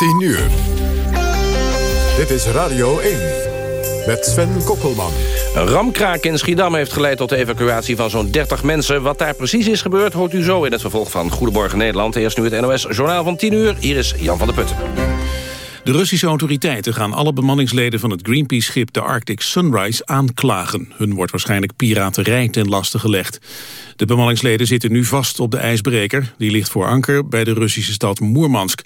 10 uur. Dit is Radio 1 met Sven Kokkelman. Een ramkraak in Schiedam heeft geleid tot de evacuatie van zo'n 30 mensen. Wat daar precies is gebeurd hoort u zo in het vervolg van Goedemorgen Nederland. Eerst nu het NOS Journaal van 10 uur. Hier is Jan van der Putten. De Russische autoriteiten gaan alle bemanningsleden van het Greenpeace-schip de Arctic Sunrise aanklagen. Hun wordt waarschijnlijk piraterij ten laste gelegd. De bemanningsleden zitten nu vast op de ijsbreker. Die ligt voor anker bij de Russische stad Moermansk.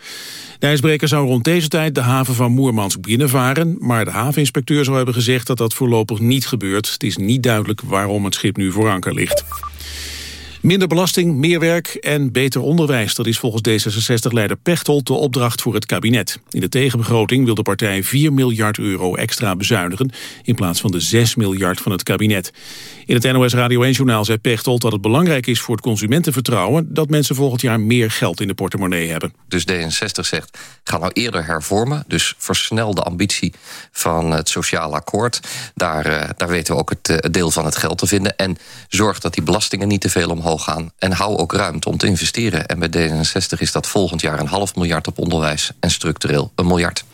De ijsbreker zou rond deze tijd de haven van Moermansk binnenvaren... maar de haveninspecteur zou hebben gezegd dat dat voorlopig niet gebeurt. Het is niet duidelijk waarom het schip nu voor anker ligt. Minder belasting, meer werk en beter onderwijs. Dat is volgens D66-leider Pechtold de opdracht voor het kabinet. In de tegenbegroting wil de partij 4 miljard euro extra bezuinigen... in plaats van de 6 miljard van het kabinet. In het NOS Radio 1-journaal zei Pechtold dat het belangrijk is voor het consumentenvertrouwen... dat mensen volgend jaar meer geld in de portemonnee hebben. Dus D66 zegt, ga nou eerder hervormen. Dus versnel de ambitie van het sociaal akkoord. Daar, uh, daar weten we ook het, uh, deel van het geld te vinden. En zorg dat die belastingen niet te veel omhoog gaan. En hou ook ruimte om te investeren. En bij D66 is dat volgend jaar een half miljard op onderwijs... en structureel een miljard.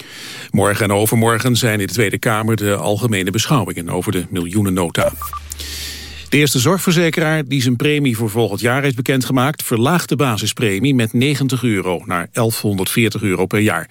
Morgen en overmorgen zijn in de Tweede Kamer de algemene beschouwingen... over de miljoenennota. De eerste zorgverzekeraar die zijn premie voor volgend jaar heeft bekendgemaakt... verlaagt de basispremie met 90 euro naar 1140 euro per jaar.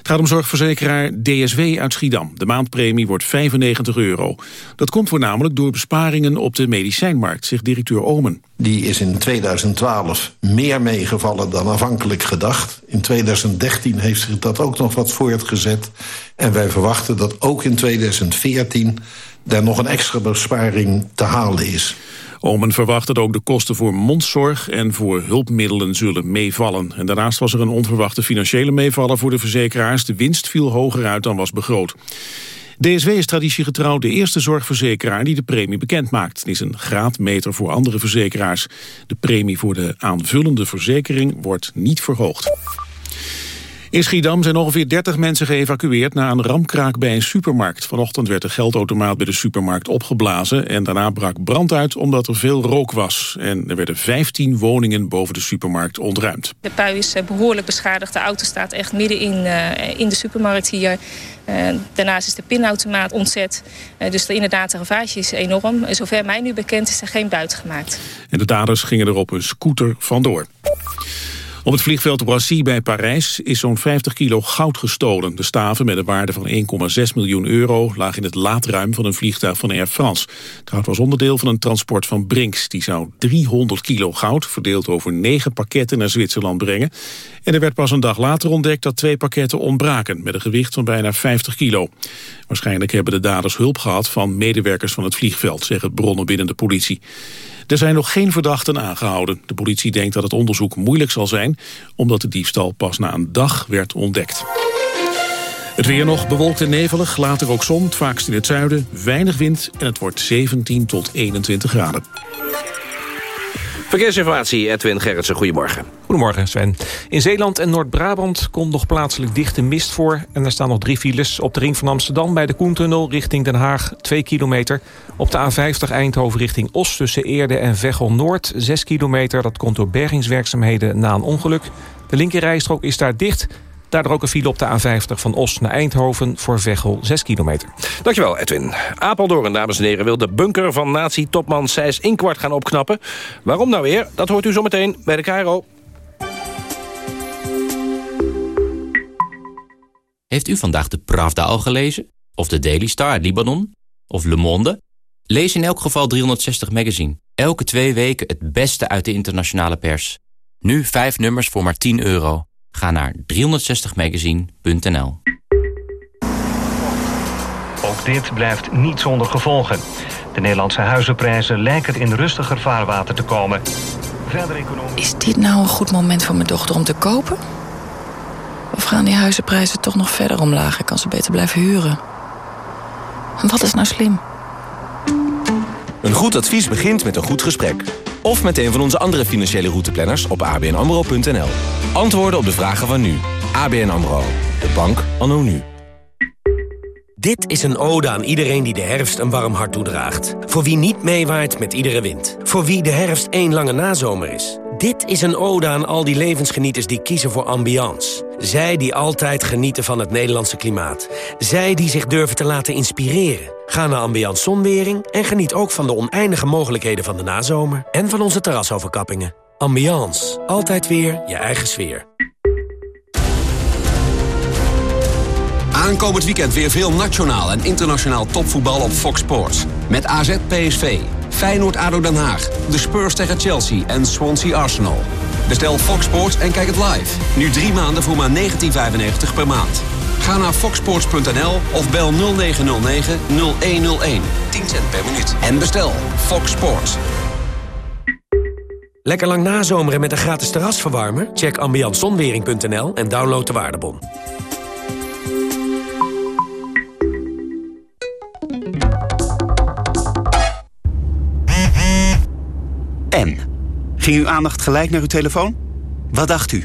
Het gaat om zorgverzekeraar DSW uit Schiedam. De maandpremie wordt 95 euro. Dat komt voornamelijk door besparingen op de medicijnmarkt, zegt directeur Omen. Die is in 2012 meer meegevallen dan afhankelijk gedacht. In 2013 heeft zich dat ook nog wat voortgezet. En wij verwachten dat ook in 2014 daar nog een extra besparing te halen is. Omen verwacht dat ook de kosten voor mondzorg en voor hulpmiddelen zullen meevallen. En daarnaast was er een onverwachte financiële meevaller voor de verzekeraars. De winst viel hoger uit dan was begroot. DSW is traditiegetrouw de eerste zorgverzekeraar die de premie bekend maakt. Het is een graadmeter voor andere verzekeraars. De premie voor de aanvullende verzekering wordt niet verhoogd. In Schiedam zijn ongeveer 30 mensen geëvacueerd na een ramkraak bij een supermarkt. Vanochtend werd de geldautomaat bij de supermarkt opgeblazen en daarna brak brand uit omdat er veel rook was. En er werden 15 woningen boven de supermarkt ontruimd. De pui is eh, behoorlijk beschadigd. De auto staat echt midden in, uh, in de supermarkt hier. Uh, daarnaast is de pinautomaat ontzet. Uh, dus de, inderdaad, de ravage is enorm. Zover mij nu bekend is er geen buit gemaakt. En de daders gingen er op een scooter vandoor. Op het vliegveld Roissy bij Parijs is zo'n 50 kilo goud gestolen. De staven met een waarde van 1,6 miljoen euro lagen in het laadruim van een vliegtuig van Air France. Het goud was onderdeel van een transport van Brinks. Die zou 300 kilo goud, verdeeld over negen pakketten, naar Zwitserland brengen. En er werd pas een dag later ontdekt dat twee pakketten ontbraken... met een gewicht van bijna 50 kilo. Waarschijnlijk hebben de daders hulp gehad van medewerkers van het vliegveld... zeggen bronnen binnen de politie. Er zijn nog geen verdachten aangehouden. De politie denkt dat het onderzoek moeilijk zal zijn... omdat de diefstal pas na een dag werd ontdekt. Het weer nog bewolkt en nevelig, later ook zon, vaakst in het zuiden. Weinig wind en het wordt 17 tot 21 graden. Verkeersinformatie, Edwin Gerritsen, goedemorgen. Goedemorgen Sven. In Zeeland en Noord-Brabant komt nog plaatselijk dichte mist voor... en er staan nog drie files op de ring van Amsterdam... bij de Koentunnel richting Den Haag, 2 kilometer. Op de A50 Eindhoven richting Os tussen Eerde en Veghel-Noord, 6 kilometer. Dat komt door bergingswerkzaamheden na een ongeluk. De linkerrijstrook is daar dicht... Daardoor ook een file op de A50 van Os naar Eindhoven voor Veghel 6 kilometer. Dankjewel Edwin. Apeldoorn, dames en heren, wil de bunker van nazi-topman Sijs Inkwart gaan opknappen. Waarom nou weer? Dat hoort u zometeen bij de Cairo. Heeft u vandaag de Pravda al gelezen? Of de Daily Star uit Libanon? Of Le Monde? Lees in elk geval 360 Magazine. Elke twee weken het beste uit de internationale pers. Nu vijf nummers voor maar 10 euro. Ga naar 360magazine.nl. Ook dit blijft niet zonder gevolgen. De Nederlandse huizenprijzen lijken in rustiger vaarwater te komen. Verder economie... Is dit nou een goed moment voor mijn dochter om te kopen? Of gaan die huizenprijzen toch nog verder omlaag en kan ze beter blijven huren? Wat is nou slim? Een goed advies begint met een goed gesprek. Of met een van onze andere financiële routeplanners op abnamro.nl. Antwoorden op de vragen van nu. ABN AMRO. De bank anno nu. Dit is een ode aan iedereen die de herfst een warm hart toedraagt. Voor wie niet meewaait met iedere wind. Voor wie de herfst één lange nazomer is. Dit is een ode aan al die levensgenieters die kiezen voor ambiance. Zij die altijd genieten van het Nederlandse klimaat. Zij die zich durven te laten inspireren. Ga naar Ambiance Zonwering en geniet ook van de oneindige mogelijkheden van de nazomer... en van onze terrasoverkappingen. Ambiance. Altijd weer je eigen sfeer. Aankomend weekend weer veel nationaal en internationaal topvoetbal op Fox Sports. Met AZ PSV, Feyenoord ADO Den Haag, de Spurs tegen Chelsea en Swansea Arsenal. Bestel Fox Sports en kijk het live. Nu drie maanden voor maar 19,95 per maand. Ga naar foxsports.nl of bel 0909 0101. 10 cent per minuut. En bestel Fox Sports. Lekker lang nazomeren met een gratis terrasverwarmer? Check ambiancezonwering.nl en download de waardebon. En? Ging uw aandacht gelijk naar uw telefoon? Wat dacht u?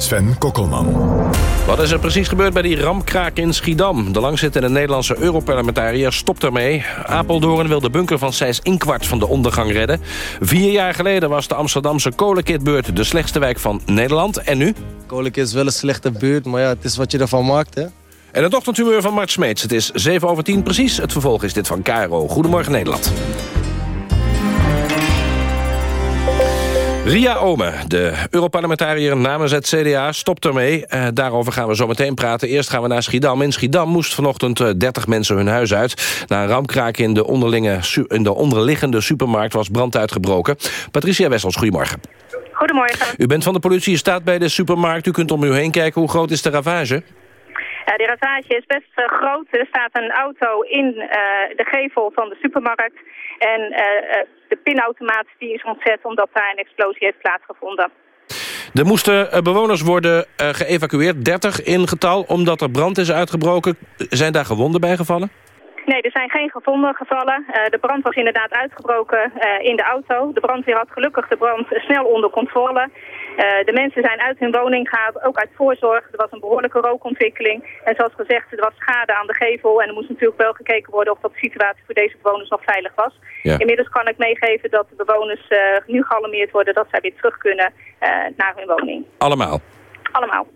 Sven Kokkelman. Wat is er precies gebeurd bij die ramkraak in Schiedam? De langzittende Nederlandse Europarlementariër stopt ermee. Apeldoorn wil de bunker van Seis Inkwart van de ondergang redden. Vier jaar geleden was de Amsterdamse kolenkitbeurt de slechtste wijk van Nederland. En nu? Kolenkit is wel een slechte buurt, maar ja, het is wat je ervan maakt, hè. En het ochtendhumeur van Mart Smeets. Het is 7 over 10 precies. Het vervolg is dit van Caro. Goedemorgen Nederland. Ria Ome, de Europarlementariër namens het CDA, stopt ermee. Uh, daarover gaan we zo meteen praten. Eerst gaan we naar Schiedam. In Schiedam moest vanochtend uh, 30 mensen hun huis uit. Na een ramkraak in de, onderlinge, in de onderliggende supermarkt was brand uitgebroken. Patricia Wessels, goedemorgen. Goedemorgen. U bent van de politie, u staat bij de supermarkt. U kunt om u heen kijken. Hoe groot is de ravage? De ravage is best uh, groot. Er staat een auto in uh, de gevel van de supermarkt. En uh, de pinautomaat die is ontzet omdat daar een explosie heeft plaatsgevonden. Er moesten bewoners worden geëvacueerd, 30 in getal, omdat er brand is uitgebroken. Zijn daar gewonden bij gevallen? Nee, er zijn geen gevonden gevallen. Uh, de brand was inderdaad uitgebroken uh, in de auto. De brandweer had gelukkig de brand snel onder controle. Uh, de mensen zijn uit hun woning gehaald, ook uit voorzorg. Er was een behoorlijke rookontwikkeling. En zoals gezegd, er was schade aan de gevel. En er moest natuurlijk wel gekeken worden of dat de situatie voor deze bewoners nog veilig was. Ja. Inmiddels kan ik meegeven dat de bewoners nu gealarmeerd worden dat zij weer terug kunnen naar hun woning. Allemaal? Allemaal.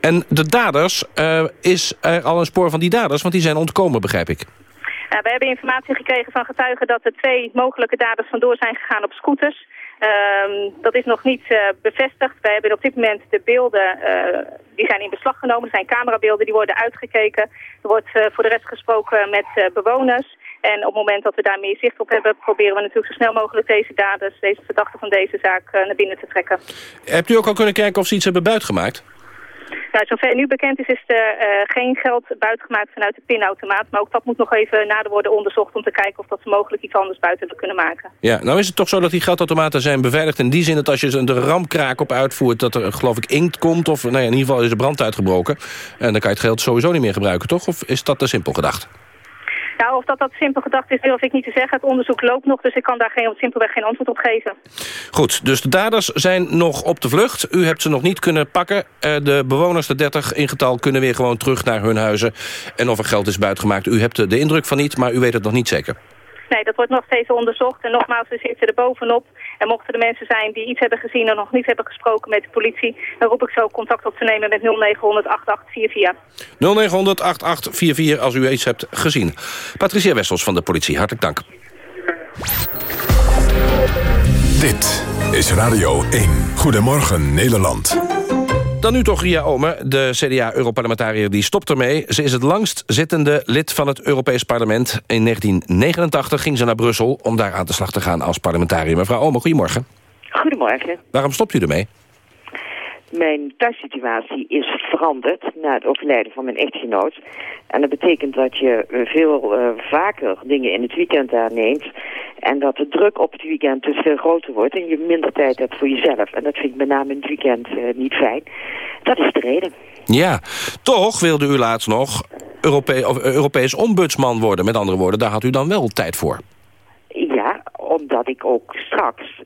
En de daders, uh, is er al een spoor van die daders? Want die zijn ontkomen, begrijp ik. Uh, we hebben informatie gekregen van getuigen dat er twee mogelijke daders vandoor zijn gegaan op scooters. Uh, dat is nog niet uh, bevestigd. Wij hebben op dit moment de beelden, die zijn in beslag genomen. Er zijn camerabeelden, die worden uitgekeken. Er wordt voor de rest gesproken met bewoners. En op het moment dat we daar meer zicht op hebben... proberen we natuurlijk zo snel mogelijk deze daders, deze verdachten van deze zaak, naar binnen te trekken. Hebt u ook al kunnen kijken of ze iets hebben buitgemaakt? Zover nu bekend is, is er uh, geen geld buitgemaakt vanuit de pinautomaat. Maar ook dat moet nog even nader worden onderzocht om te kijken of dat ze mogelijk iets anders buiten hebben kunnen maken. Ja, nou is het toch zo dat die geldautomaten zijn beveiligd in die zin dat als je een ramkraak op uitvoert, dat er geloof ik inkt komt of nou ja, in ieder geval is er brand uitgebroken. En dan kan je het geld sowieso niet meer gebruiken, toch? Of is dat te simpel gedacht? Nou, of dat dat simpel gedacht is, durf ik niet te zeggen. Het onderzoek loopt nog, dus ik kan daar geen, simpelweg geen antwoord op geven. Goed, dus de daders zijn nog op de vlucht. U hebt ze nog niet kunnen pakken. De bewoners, de 30 in getal, kunnen weer gewoon terug naar hun huizen. En of er geld is buitgemaakt, u hebt de indruk van niet, maar u weet het nog niet zeker. Nee, dat wordt nog steeds onderzocht. En nogmaals, we zitten er bovenop. En mochten er mensen zijn die iets hebben gezien en nog niet hebben gesproken met de politie... dan roep ik zo contact op te nemen met 0900 8844. 0900 8844 als u iets hebt gezien. Patricia Wessels van de politie, hartelijk dank. Dit is Radio 1. Goedemorgen Nederland. Dan nu toch Ria Ome, de CDA-europarlementariër die stopt ermee. Ze is het langst zittende lid van het Europees Parlement. In 1989 ging ze naar Brussel om daar aan de slag te gaan als parlementariër. Mevrouw Ome, goedemorgen. Goedemorgen. Waarom stopt u ermee? mijn thuissituatie is veranderd na het overlijden van mijn echtgenoot. En dat betekent dat je veel uh, vaker dingen in het weekend aanneemt. En dat de druk op het weekend dus veel groter wordt en je minder tijd hebt voor jezelf. En dat vind ik met name in het weekend uh, niet fijn. Dat is de reden. Ja, toch wilde u laatst nog Europe of, Europees ombudsman worden. Met andere woorden, daar had u dan wel tijd voor. Ja, omdat ik ook straks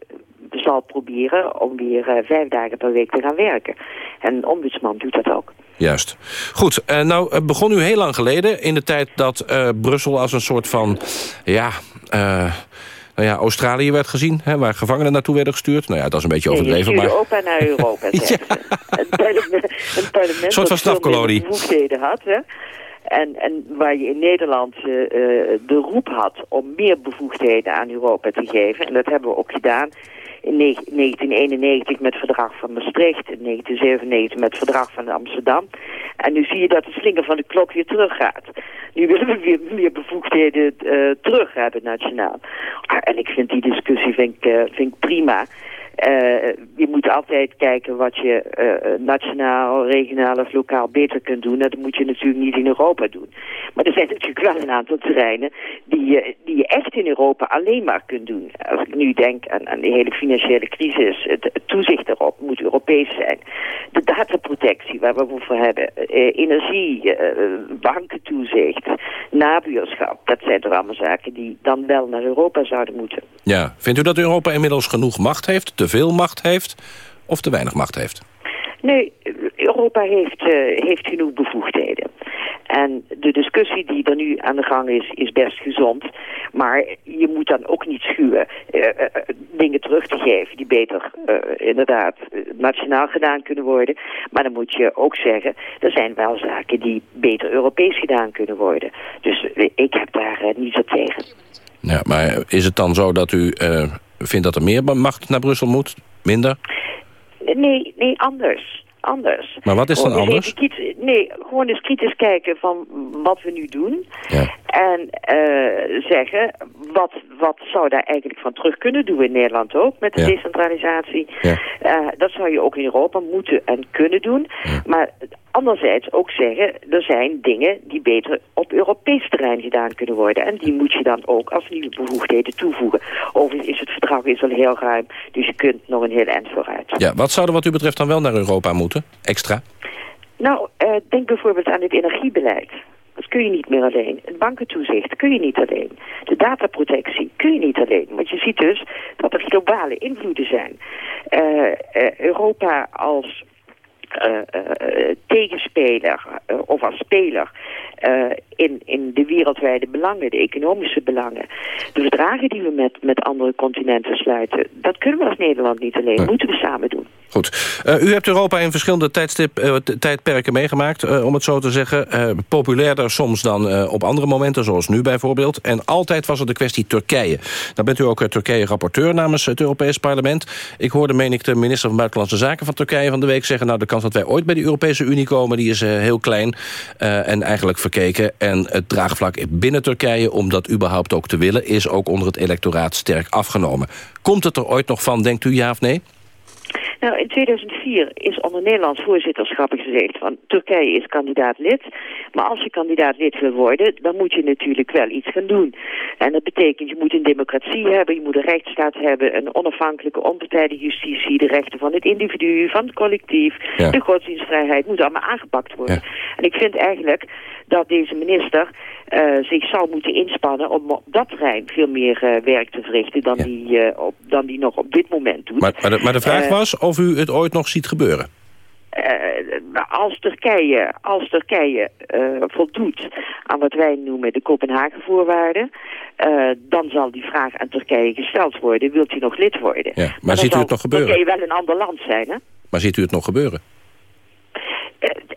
zal proberen om weer uh, vijf dagen per week te gaan werken. En een ombudsman doet dat ook. Juist. Goed, uh, nou uh, begon u heel lang geleden... in de tijd dat Brussel als een soort van... ja, nou ja, Australië werd gezien, hè, waar gevangenen naartoe werden gestuurd. Nou ja, dat is een beetje overdreven. Nee, maar... Europa naar Europa, ja. een, parlement, een parlement een soort van strafkolonie. bevoegdheden had, hè. En, en waar je in Nederland uh, de roep had om meer bevoegdheden aan Europa te geven. En dat hebben we ook gedaan in 1991 met het verdrag van Maastricht, in 1997 met het verdrag van Amsterdam. En nu zie je dat de slinger van de klok weer teruggaat. Nu willen we weer meer bevoegdheden uh, terug hebben nationaal. En ik vind die discussie vind ik, uh, vind prima. Uh, je moet altijd kijken wat je nationaal, regionaal of lokaal beter kunt doen. Dat moet je natuurlijk niet in Europa doen. Maar er zijn natuurlijk wel een aantal terreinen die je, die je echt in Europa alleen maar kunt doen. Als ik nu denk aan, aan de hele financiële crisis, het, het, toezicht erop moet Europees zijn. De dataprotectie waar we voor hebben, uh, energie, bankentoezicht, nabuurschap. Dat zijn toch allemaal zaken die dan wel naar Europa zouden moeten. Ja, vindt u dat Europa inmiddels genoeg macht heeft? te veel macht heeft of te weinig macht heeft? Nee, Europa heeft, uh, heeft genoeg bevoegdheden. En de discussie die er nu aan de gang is, is best gezond. Maar je moet dan ook niet schuwen uh, uh, dingen terug te geven die beter inderdaad nationaal gedaan kunnen worden. Maar dan moet je ook zeggen, er zijn wel zaken die beter Europees gedaan kunnen worden. Dus ik heb daar niets op tegen. Ja, maar is het dan zo dat u vindt dat er meer macht naar Brussel moet? Minder? Nee, nee, anders. Anders. Maar wat is dan gewoon anders? Kritisch, nee, gewoon eens kritisch kijken van wat we nu doen. Ja. En uh, zeggen, wat, wat zou daar eigenlijk van terug kunnen doen in Nederland ook, met de Ja. decentralisatie. Ja. Uh, dat zou je ook in Europa moeten en kunnen doen. Maar anderzijds ook zeggen, er zijn dingen die beter op Europees terrein gedaan kunnen worden. En die moet je dan ook als nieuwe bevoegdheden toevoegen. Overigens is het verdrag is al heel ruim, dus je kunt nog een heel eind vooruit. Ja, wat zou er wat u betreft dan wel naar Europa moeten? Extra? Nou, uh, denk bijvoorbeeld aan het energiebeleid. Dat kun je niet meer alleen. Het bankentoezicht kun je niet alleen. De dataprotectie kun je niet alleen. Want je ziet dus dat er globale invloeden zijn. Uh, uh, Europa als tegenspeler uh, of als speler in, in de wereldwijde belangen, de economische belangen. De verdragen die we met, met andere continenten sluiten, dat kunnen we als Nederland niet alleen. Dat moeten we samen doen. Goed. Uh, u hebt Europa in verschillende tijdstip, uh, tijdperken meegemaakt, uh, om het zo te zeggen. populairder soms dan op andere momenten, zoals nu bijvoorbeeld. En altijd was er de kwestie Turkije. Dan bent u ook Turkije-rapporteur namens het Europees Parlement. Ik hoorde, meen ik, de minister van Buitenlandse Zaken van Turkije van de week zeggen... nou, de kans dat wij ooit bij de Europese Unie komen, die is heel klein. en eigenlijk verkeken. En het draagvlak binnen Turkije, om dat überhaupt ook te willen... is ook onder het electoraat sterk afgenomen. Komt het er ooit nog van, denkt u ja of nee? Nou, in 2004 is onder Nederlands voorzitterschap gezegd van Turkije is kandidaat lid. Maar als je kandidaat lid wil worden, dan moet je natuurlijk wel iets gaan doen. En dat betekent, je moet een democratie hebben, je moet een rechtsstaat hebben, een onafhankelijke, onpartijdige justitie, de rechten van het individu, van het collectief, ja. de godsdienstvrij,heid moet allemaal aangepakt worden. Ja. En ik vind eigenlijk dat deze minister uh, zich zou moeten inspannen om op dat terrein veel meer uh, werk te verrichten dan, Ja. die, uh, op, dan die nog op dit moment doet. Maar, maar, de, maar de vraag Eh, was of u het ooit nog ziet gebeuren. als Turkije, als Turkije voldoet aan wat wij noemen de Kopenhagen-voorwaarden, dan zal die vraag aan Turkije gesteld worden. Wilt u nog lid worden? Ja, maar, maar ziet u het nog gebeuren? Turkije wel een ander land zijn, hè? Maar ziet u het nog gebeuren?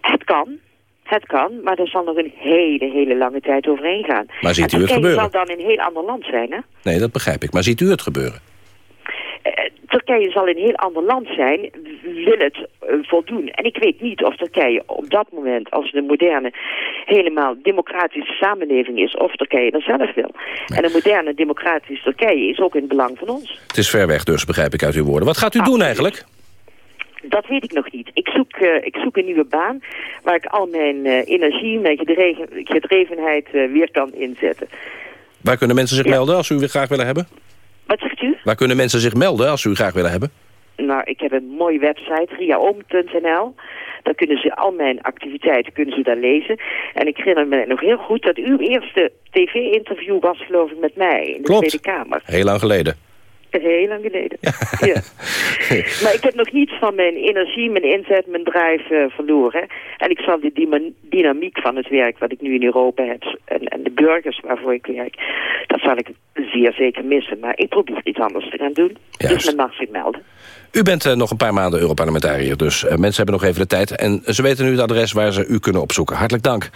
Het kan. Het kan, maar er zal nog een hele, hele lange tijd overheen gaan. Maar ziet u het gebeuren? zal dan een heel ander land zijn, hè? Nee, dat begrijp ik. Maar ziet u het gebeuren? Uh, Turkije zal een heel ander land zijn, wil het uh, voldoen. En ik weet niet of Turkije op dat moment, als een moderne, helemaal democratische samenleving is, of Turkije dat zelf wil. Nee. En een moderne democratische Turkije is ook in het belang van ons. Het is ver weg dus, begrijp ik uit uw woorden. Wat gaat u doen eigenlijk? Dat weet ik nog niet. Ik zoek, eh, ik zoek een nieuwe baan waar ik al mijn eh, energie, mijn gedreven, gedrevenheid eh, weer kan inzetten. Waar kunnen mensen zich melden als u weer graag willen hebben? Wat zegt u? Waar kunnen mensen zich melden als u graag willen hebben? Nou, ik heb een mooie website, riaom.nl. Daar kunnen ze al mijn activiteiten kunnen ze daar lezen. En ik herinner me nog heel goed dat uw eerste tv-interview was, geloof ik, met mij in de Klopt. Tweede Kamer. Heel lang geleden. Heel lang geleden. Ja. maar ik heb nog niets van mijn energie, mijn inzet, mijn drive eh, verloren. En ik zal die dynamiek van het werk wat ik nu in Europa heb... En, en de burgers waarvoor ik werk, dat zal ik zeer zeker missen. Maar ik probeer iets anders te gaan doen. Dus men mag zich melden. U bent eh, nog een paar maanden Europarlementariër, dus eh, mensen hebben nog even de tijd. En ze weten nu het adres waar ze u kunnen opzoeken. Hartelijk dank.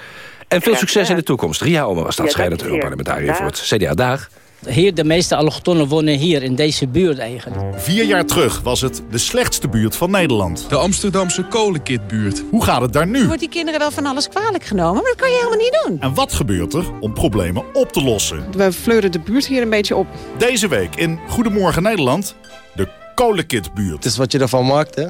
En veel succes in de toekomst. Ria Omen was dat, Ja, scheidend. Europarlementariër voor het CDA. Dag. Hier, de meeste allochtonnen wonen hier, in deze buurt eigenlijk. Vier jaar terug was het de slechtste buurt van Nederland. De Amsterdamse kolenkitbuurt. Hoe gaat het daar nu? Wordt die kinderen wel van alles kwalijk genomen, maar dat kan je helemaal niet doen. En wat gebeurt er om problemen op te lossen? We fleuren de buurt hier een beetje op. Deze week in Goedemorgen Nederland, de kolenkitbuurt. Het is wat je ervan maakt, hè?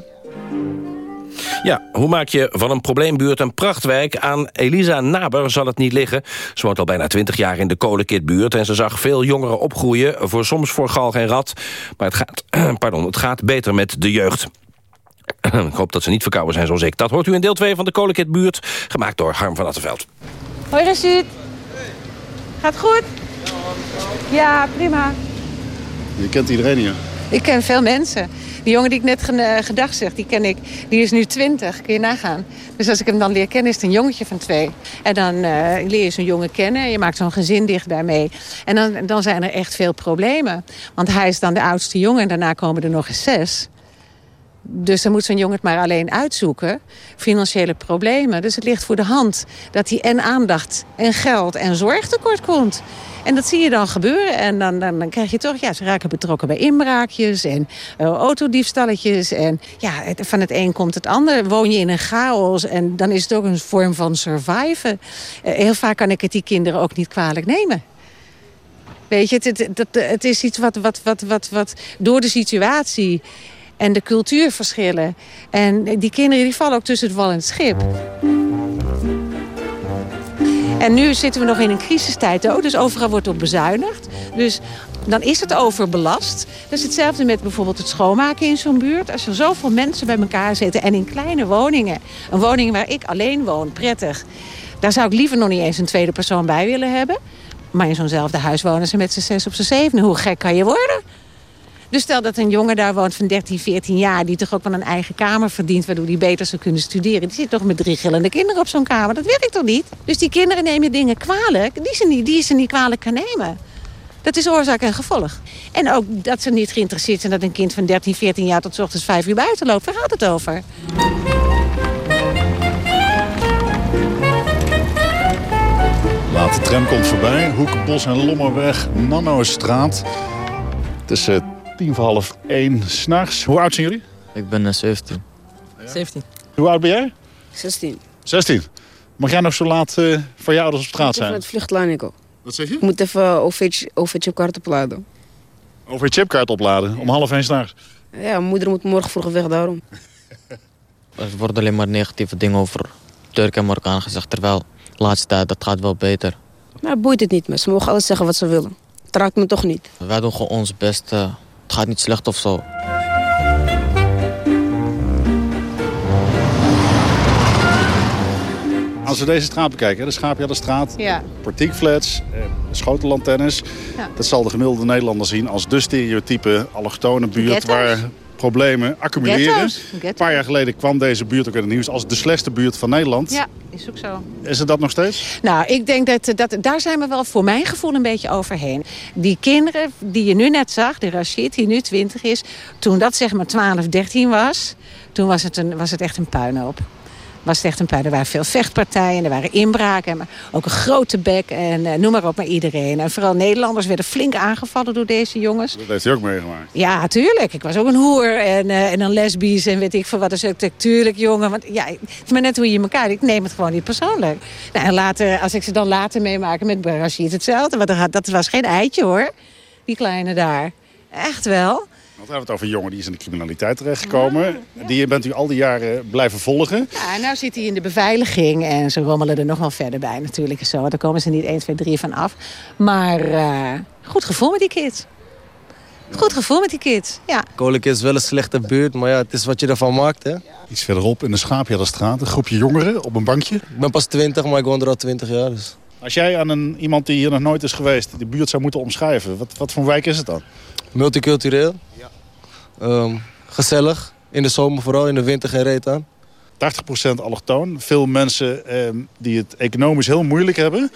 Ja, hoe maak je van een probleembuurt een prachtwijk? Aan Elisa Naber zal het niet liggen. Ze woont al bijna twintig jaar in de kolenkitbuurt... en ze zag veel jongeren opgroeien, voor soms voor galg en rat. Maar het gaat, pardon, het gaat beter met de jeugd. ik hoop dat ze niet verkouden zijn zoals ik. Dat hoort u in deel 2 van de kolenkitbuurt, gemaakt door Harm van Attenveld. Hoi Rashid. Gaat goed? Ja, prima. Je kent iedereen hier. Ik ken veel mensen. Die jongen die ik net eh, gedag zeg, die ken ik. Die is nu twintig, kun je nagaan. Dus als ik hem dan leer kennen, is het een jongetje van twee. En dan eh, leer je zo'n jongen kennen. Je maakt zo'n gezin dicht daarmee. En dan, dan zijn er echt veel problemen. Want hij is dan de oudste jongen en daarna komen er nog eens zes. Dus dan moet zo'n jongen het maar alleen uitzoeken. Financiële problemen. Dus het ligt voor de hand dat hij en aandacht en geld en zorg tekort komt. En dat zie je dan gebeuren. En dan, dan, dan krijg je toch, ja, ze raken betrokken bij inbraakjes en uh, autodiefstalletjes. En ja, van het een komt het ander. Woon je in een chaos en dan is het ook een vorm van surviven. Uh, heel vaak kan ik het die kinderen ook niet kwalijk nemen. Weet je, het, het, het, het is iets wat, wat, wat, wat, wat door de situatie en de cultuurverschillen. En die kinderen die vallen ook tussen het wal en het schip. En nu zitten we nog in een crisistijd ook, dus overal wordt op bezuinigd. Dus dan is het overbelast. Dat is hetzelfde met bijvoorbeeld het schoonmaken in zo'n buurt. Als er zoveel mensen bij elkaar zitten en in kleine woningen... een woning waar ik alleen woon, prettig... daar zou ik liever nog niet eens een tweede persoon bij willen hebben. Maar in zo'nzelfde huis wonen ze met z'n zes op z'n zeven. Hoe gek kan je worden? Dus stel dat een jongen daar woont van 13, 14 jaar... die toch ook wel een eigen kamer verdient... waardoor hij beter zou kunnen studeren. Die zit toch met drie gillende kinderen op zo'n kamer. Dat werkt toch niet? Dus die kinderen nemen dingen kwalijk... die ze niet, die niet kwalijk kan nemen. Dat is oorzaak en gevolg. En ook dat ze niet geïnteresseerd zijn... dat een kind van 13, 14 jaar tot ochtends 5 uur buiten loopt. Waar gaat het over? Laat de tram komt voorbij. Hoek, Bos en Lommerweg, Nannostraat. Het is uh, tien voor half één s'nachts. Hoe oud zijn jullie? Ik ben uh, 17. 17. Hoe oud ben jij? 16. 16. Mag jij nog zo laat uh, voor je ouders op straat zijn? Ik het vluchtlijn ik ook. Wat zeg je? Ik moet even OV-chipkaart opladen. OV-chipkaart opladen? Om half één s'nachts? Ja, mijn moeder moet morgen vroeg weg daarom. er worden alleen maar negatieve dingen over Turk en Marokkaan gezegd. Terwijl de laatste tijd, dat gaat wel beter. Nou, boeit het niet meer. Ze mogen alles zeggen wat ze willen. Het raakt me toch niet. Wij doen gewoon ons best. Het gaat niet slecht of zo. Als we deze straat bekijken, de Schaapjaardenstraat, ja. portiekflats, eh, schotellantennes. Ja. Dat zal de gemiddelde Nederlander zien als de stereotype allochtone buurt waar problemen accumuleren. Een paar jaar geleden kwam deze buurt ook in het nieuws als de slechtste buurt van Nederland. Ja, is ook zo. Is het dat nog steeds? Nou, ik denk dat, dat daar zijn we wel voor mijn gevoel een beetje overheen. Die kinderen die je nu net zag, de Rashid, die nu 20 is... toen dat zeg maar 12, 13 was, toen was het, een, was het echt een puinhoop was het echt een puin. Er waren veel vechtpartijen, er waren inbraken, maar ook een grote bek en uh, noem maar op maar iedereen. En vooral Nederlanders werden flink aangevallen door deze jongens. Dat heeft hij ook meegemaakt. Ja, tuurlijk. Ik was ook een hoer en, uh, en een lesbisch en weet ik veel wat. Dus ook tuurlijk, jongen. Want ja, het is maar net hoe je elkaar... Ik neem het gewoon niet persoonlijk. Nou, en later, als ik ze dan later meemaken met Rashid hetzelfde. Want dat was geen eitje, hoor. Die kleine daar. Echt wel. Want we hebben het over een jongen die is in de criminaliteit terechtgekomen. Die bent u al die jaren blijven volgen. Ja, nou zit hij in de beveiliging en ze rommelen er nog wel verder bij natuurlijk. en Zo. Daar komen ze niet 1, 2, 3 van af. Maar eh, goed gevoel met die kids. Goed gevoel met die kids, ja. Kolik is wel een slechte buurt, maar ja, het is wat je ervan maakt, hè. Iets verderop in de Schaapjaarderstraat, een groepje jongeren op een bankje. Ik ben pas 20, maar ik woon er al 20 jaar, dus... Als jij aan een, iemand die hier nog nooit is geweest, de buurt zou moeten omschrijven, wat, wat voor wijk is het dan? Multicultureel. Ehm, gezellig. In de zomer vooral, in de winter geen reet aan. 80% allochtoon. Veel mensen ehm, die het economisch heel moeilijk hebben.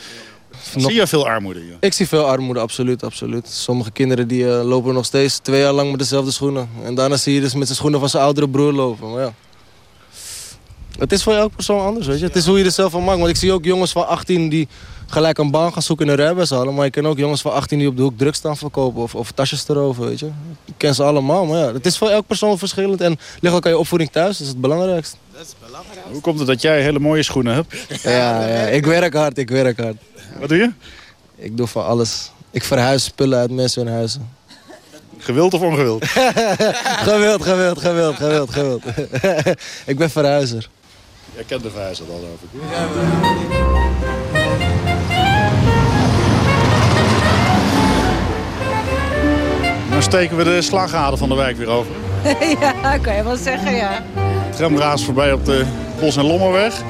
Zie je veel armoede? Ik zie veel armoede, absoluut. absoluut. Sommige kinderen die, uh, lopen nog steeds twee jaar lang met dezelfde schoenen. En daarna zie je dus met zijn schoenen van zijn oudere broer lopen. Maar ja. Het is voor elke persoon anders, weet je. Het is hoe je er zelf van maakt. Want ik zie ook jongens van 18 die gelijk een baan gaan zoeken in de rijbewijs halen. Maar je ken ook jongens van 18 die op de hoek drugs staan verkopen. Of, of tasjes erover, weet je. Ik ken ze allemaal, maar ja. Het is voor elk persoon verschillend. En ligt ook aan je opvoeding thuis, dat is het belangrijkste. Dat is belangrijk. Hoe komt het dat jij hele mooie schoenen hebt? Ja, ja, ik werk hard, ik werk hard. Wat doe je? Ik doe van alles. Ik verhuis spullen uit mensen hun huizen. Gewild of ongewild? gewild, gewild, gewild, gewild, gewild. ik ben verhuizer. Jij kent de verhuizer al over. Dan steken we de slagader van de wijk weer over. ja, kan je wel zeggen, ja. Tram raast voorbij op de Bos- en Lommerweg.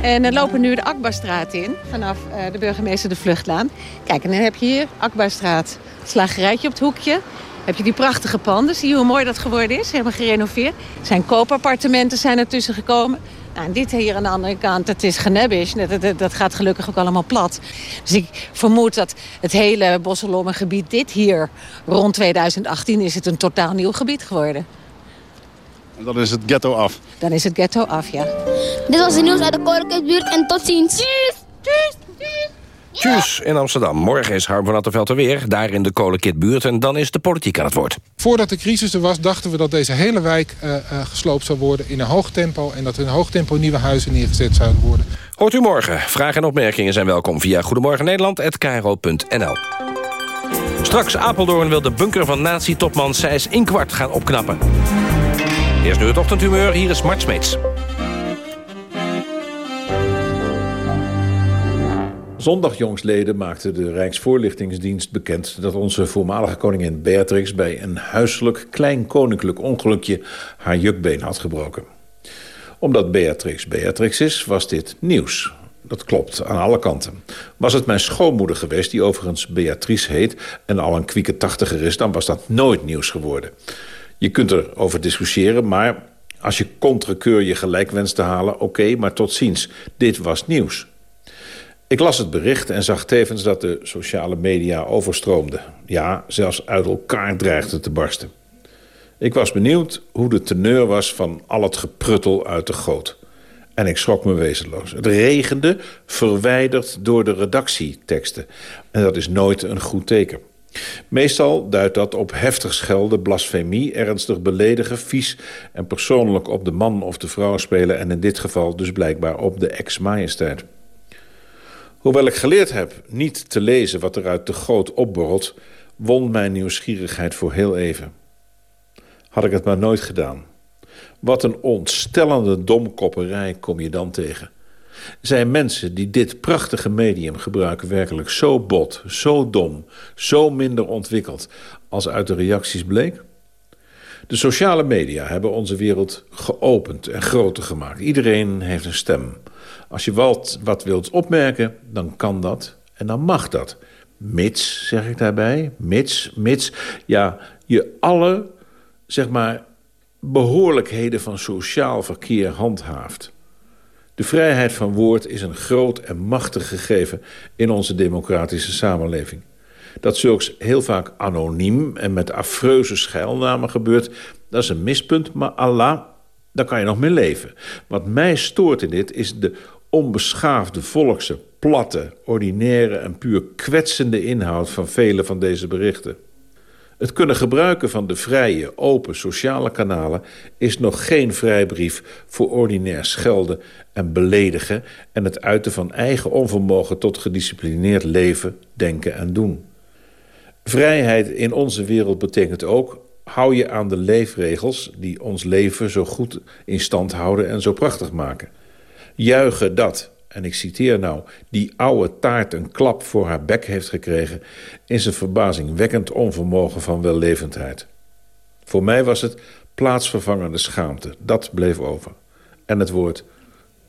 En dan lopen we nu de Akbarstraat in, vanaf uh, de burgemeester de Vluchtlaan. Kijk, en dan heb je hier Akbarstraat, slagerijtje op het hoekje. Heb je die prachtige panden, zie je hoe mooi dat geworden is, helemaal gerenoveerd. Er zijn koopappartementen zijn ertussen gekomen. Nou, en dit hier aan de andere kant, dat is genebbisch. Dat, dat, dat, gaat gelukkig ook allemaal plat. Dus ik vermoed dat het hele Bosselommengebied, dit hier, rond 2018 is het een totaal nieuw gebied geworden. En dan is het ghetto af? Dan is het ghetto af, ja. Dit was het nieuws uit de Koninklijkbuurt en tot ziens. Tjus, tjus, tjus. Tjus in Amsterdam. Morgen is Harm van Attenveld er weer. Daar in de Kolenkitbuurt. En dan is de politiek aan het woord. Voordat de crisis er was, dachten we dat deze hele wijk uh, uh, gesloopt zou worden in een hoog tempo. En dat er in een hoog tempo nieuwe huizen neergezet zouden worden. Hoort u morgen. Vragen en opmerkingen zijn welkom via Goedemorgen Nederland@kro.nl. Straks Apeldoorn wil de bunker van nazi-topman Sijs Inkwart gaan opknappen. Eerst nu het ochtendhumeur, hier is Mart Smeets. Zondag jongsleden maakte de Rijksvoorlichtingsdienst bekend... dat onze voormalige koningin Beatrix bij een huiselijk klein koninklijk ongelukje... haar jukbeen had gebroken. Omdat Beatrix Beatrix is, was dit nieuws. Dat klopt, aan alle kanten. Was het mijn schoonmoeder geweest, die overigens Beatrice heet... en al een kwieke tachtiger is, dan was dat nooit nieuws geworden. Je kunt erover discussiëren, maar als je contrekeur je gelijk wenst te halen... oké, maar tot ziens. Dit was nieuws. Ik las het bericht en zag tevens dat de sociale media overstroomden. Ja, zelfs uit elkaar dreigde te barsten. Ik was benieuwd hoe de teneur was van al het gepruttel uit de goot. En ik schrok me wezenloos. Het regende, verwijderd door de redactieteksten. En dat is nooit een goed teken. Meestal duidt dat op heftig schelden, blasfemie, ernstig beledigen, vies en persoonlijk op de man of de vrouw spelen en in dit geval dus blijkbaar op de ex-majesteit. Hoewel ik geleerd heb niet te lezen wat er uit de goot opborrelt, won mijn nieuwsgierigheid voor heel even. Had ik het maar nooit gedaan. Wat een ontstellende domkopperij kom je dan tegen. Zijn mensen die dit prachtige medium gebruiken werkelijk zo bot, zo dom, zo minder ontwikkeld als uit de reacties bleek? De sociale media hebben onze wereld geopend en groter gemaakt. Iedereen heeft een stem. Als je wat, wat wilt opmerken, dan kan dat en dan mag dat. Mits, zeg ik daarbij, mits, mits, ja, je alle, zeg maar, behoorlijkheden van sociaal verkeer handhaaft. De vrijheid van woord is een groot en machtig gegeven in onze democratische samenleving. Dat zulks heel vaak anoniem en met affreuze schuilnamen gebeurt, dat is een mispunt, maar Allah, daar kan je nog mee leven. Wat mij stoort in dit is de onbeschaafde, volkse, platte, ordinaire en puur kwetsende inhoud van vele van deze berichten. Het kunnen gebruiken van de vrije, open sociale kanalen is nog geen vrijbrief voor ordinair schelden en beledigen en het uiten van eigen onvermogen tot gedisciplineerd leven, denken en doen. Vrijheid in onze wereld betekent ook hou je aan de leefregels die ons leven zo goed in stand houden en zo prachtig maken. Juichen dat, en ik citeer nou, die oude taart een klap voor haar bek heeft gekregen... is een verbazingwekkend onvermogen van wellevendheid. Voor mij was het plaatsvervangende schaamte. Dat bleef over. En het woord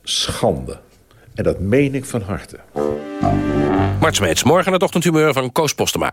schande. En dat meen ik van harte. Mart Smeets, morgen het ochtendhumeur van Koos Postema.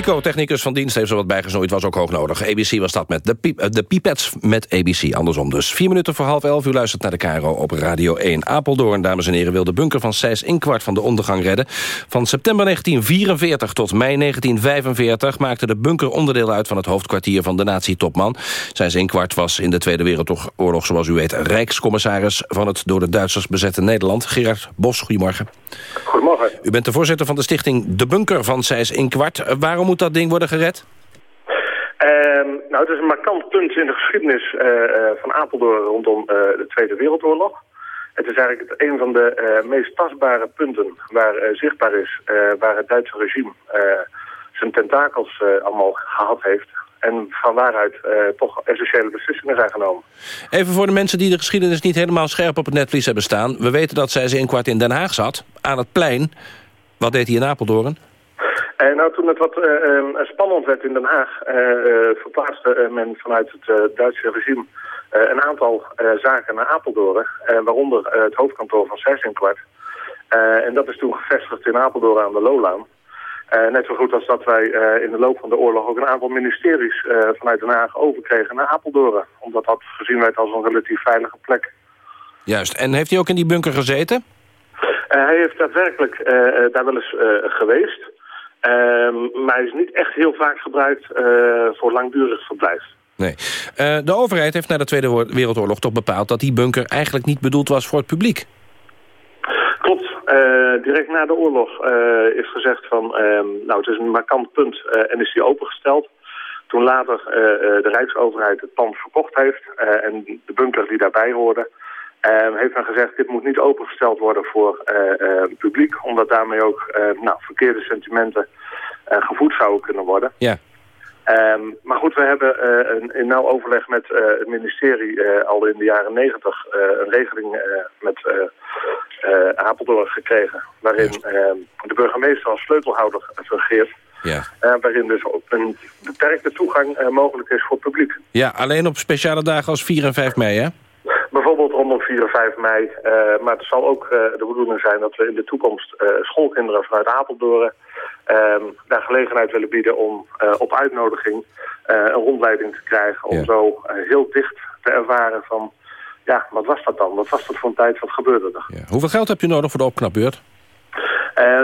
Nico, technicus van dienst, heeft er wat bijgezooid, was ook hoog nodig. ABC was dat met de, piep, eh, de Pipets met ABC, andersom dus. Vier minuten voor half elf, u luistert naar de KRO op Radio 1. Apeldoorn, dames en heren, wil de bunker van Seis Inkwart van de ondergang redden. Van september 1944 tot mei 1945 maakte de bunker onderdeel uit van het hoofdkwartier van de nazi-topman. Seis Inkwart was in de Tweede Wereldoorlog, zoals u weet, rijkscommissaris van het door de Duitsers bezette Nederland. Gerard Bos, goedemorgen. Goedemorgen. U bent de voorzitter van de stichting De Bunker van Seis Inkwart. Eh, Waarom moet dat ding worden gered? Ehm, nou, het is een markant punt in de geschiedenis eh, eh, van Apeldoorn rondom de Tweede Wereldoorlog. Het is eigenlijk een van de meest tastbare punten waar zichtbaar is waar het Duitse regime zijn tentakels allemaal gehad heeft. En van waaruit eh, toch essentiële beslissingen zijn genomen. Even voor de mensen die de geschiedenis niet helemaal scherp op het netvlies hebben staan. We weten dat Seis Inkwart in Den Haag zat, aan het plein. Wat deed hij in Apeldoorn? En nou, toen het wat eh, eh, spannend werd in Den Haag, eh, eh, verplaatste eh, men vanuit het eh, Duitse regime eh, een aantal eh, zaken naar Apeldoorn, eh, waaronder eh, het hoofdkantoor van Sessinkwart. Uh, en dat is toen gevestigd in Apeldoorn aan de Lolaan. Eh, net zo goed als dat wij eh, in de loop van de oorlog ook een aantal ministeries eh, vanuit Den Haag overkregen naar Apeldoorn. Omdat dat gezien werd als een relatief veilige plek. Juist. En heeft hij ook in die bunker gezeten? Hij heeft daadwerkelijk daar wel eens geweest. Ehm, maar hij is niet echt heel vaak gebruikt voor langdurig verblijf. Nee. De overheid heeft na de Tweede Wereldoorlog toch bepaald... dat die bunker eigenlijk niet bedoeld was voor het publiek. Eh, direct na de oorlog eh, is gezegd van... ehm, nou, het is een markant punt eh, en is die opengesteld. Toen later de Rijksoverheid het pand verkocht heeft... en de bunker die daarbij hoorde... eh, heeft men gezegd, dit moet niet opengesteld worden voor het publiek... omdat daarmee ook nou, verkeerde sentimenten gevoed zouden kunnen worden. Ja. Ehm, maar goed, we hebben eh, een, in nauw overleg met eh, het ministerie eh, al in de jaren negentig een regeling met Apeldoorn gekregen. Waarin ehm, de burgemeester als sleutelhouder fungeert. Ja. waarin dus ook een beperkte toegang mogelijk is voor het publiek. Ja, alleen op speciale dagen als 4 en 5 mei, hè? Bijvoorbeeld rondom 4 en 5 mei. maar het zal ook de bedoeling zijn dat we in de toekomst schoolkinderen vanuit Apeldoorn ehm, daar gelegenheid willen bieden om eh, op uitnodiging eh, een rondleiding te krijgen. Om zo eh, heel dicht te ervaren van, ja, wat was dat dan? Wat was dat voor een tijd? Wat gebeurde er? Hoeveel geld heb je nodig voor de opknapbeurt?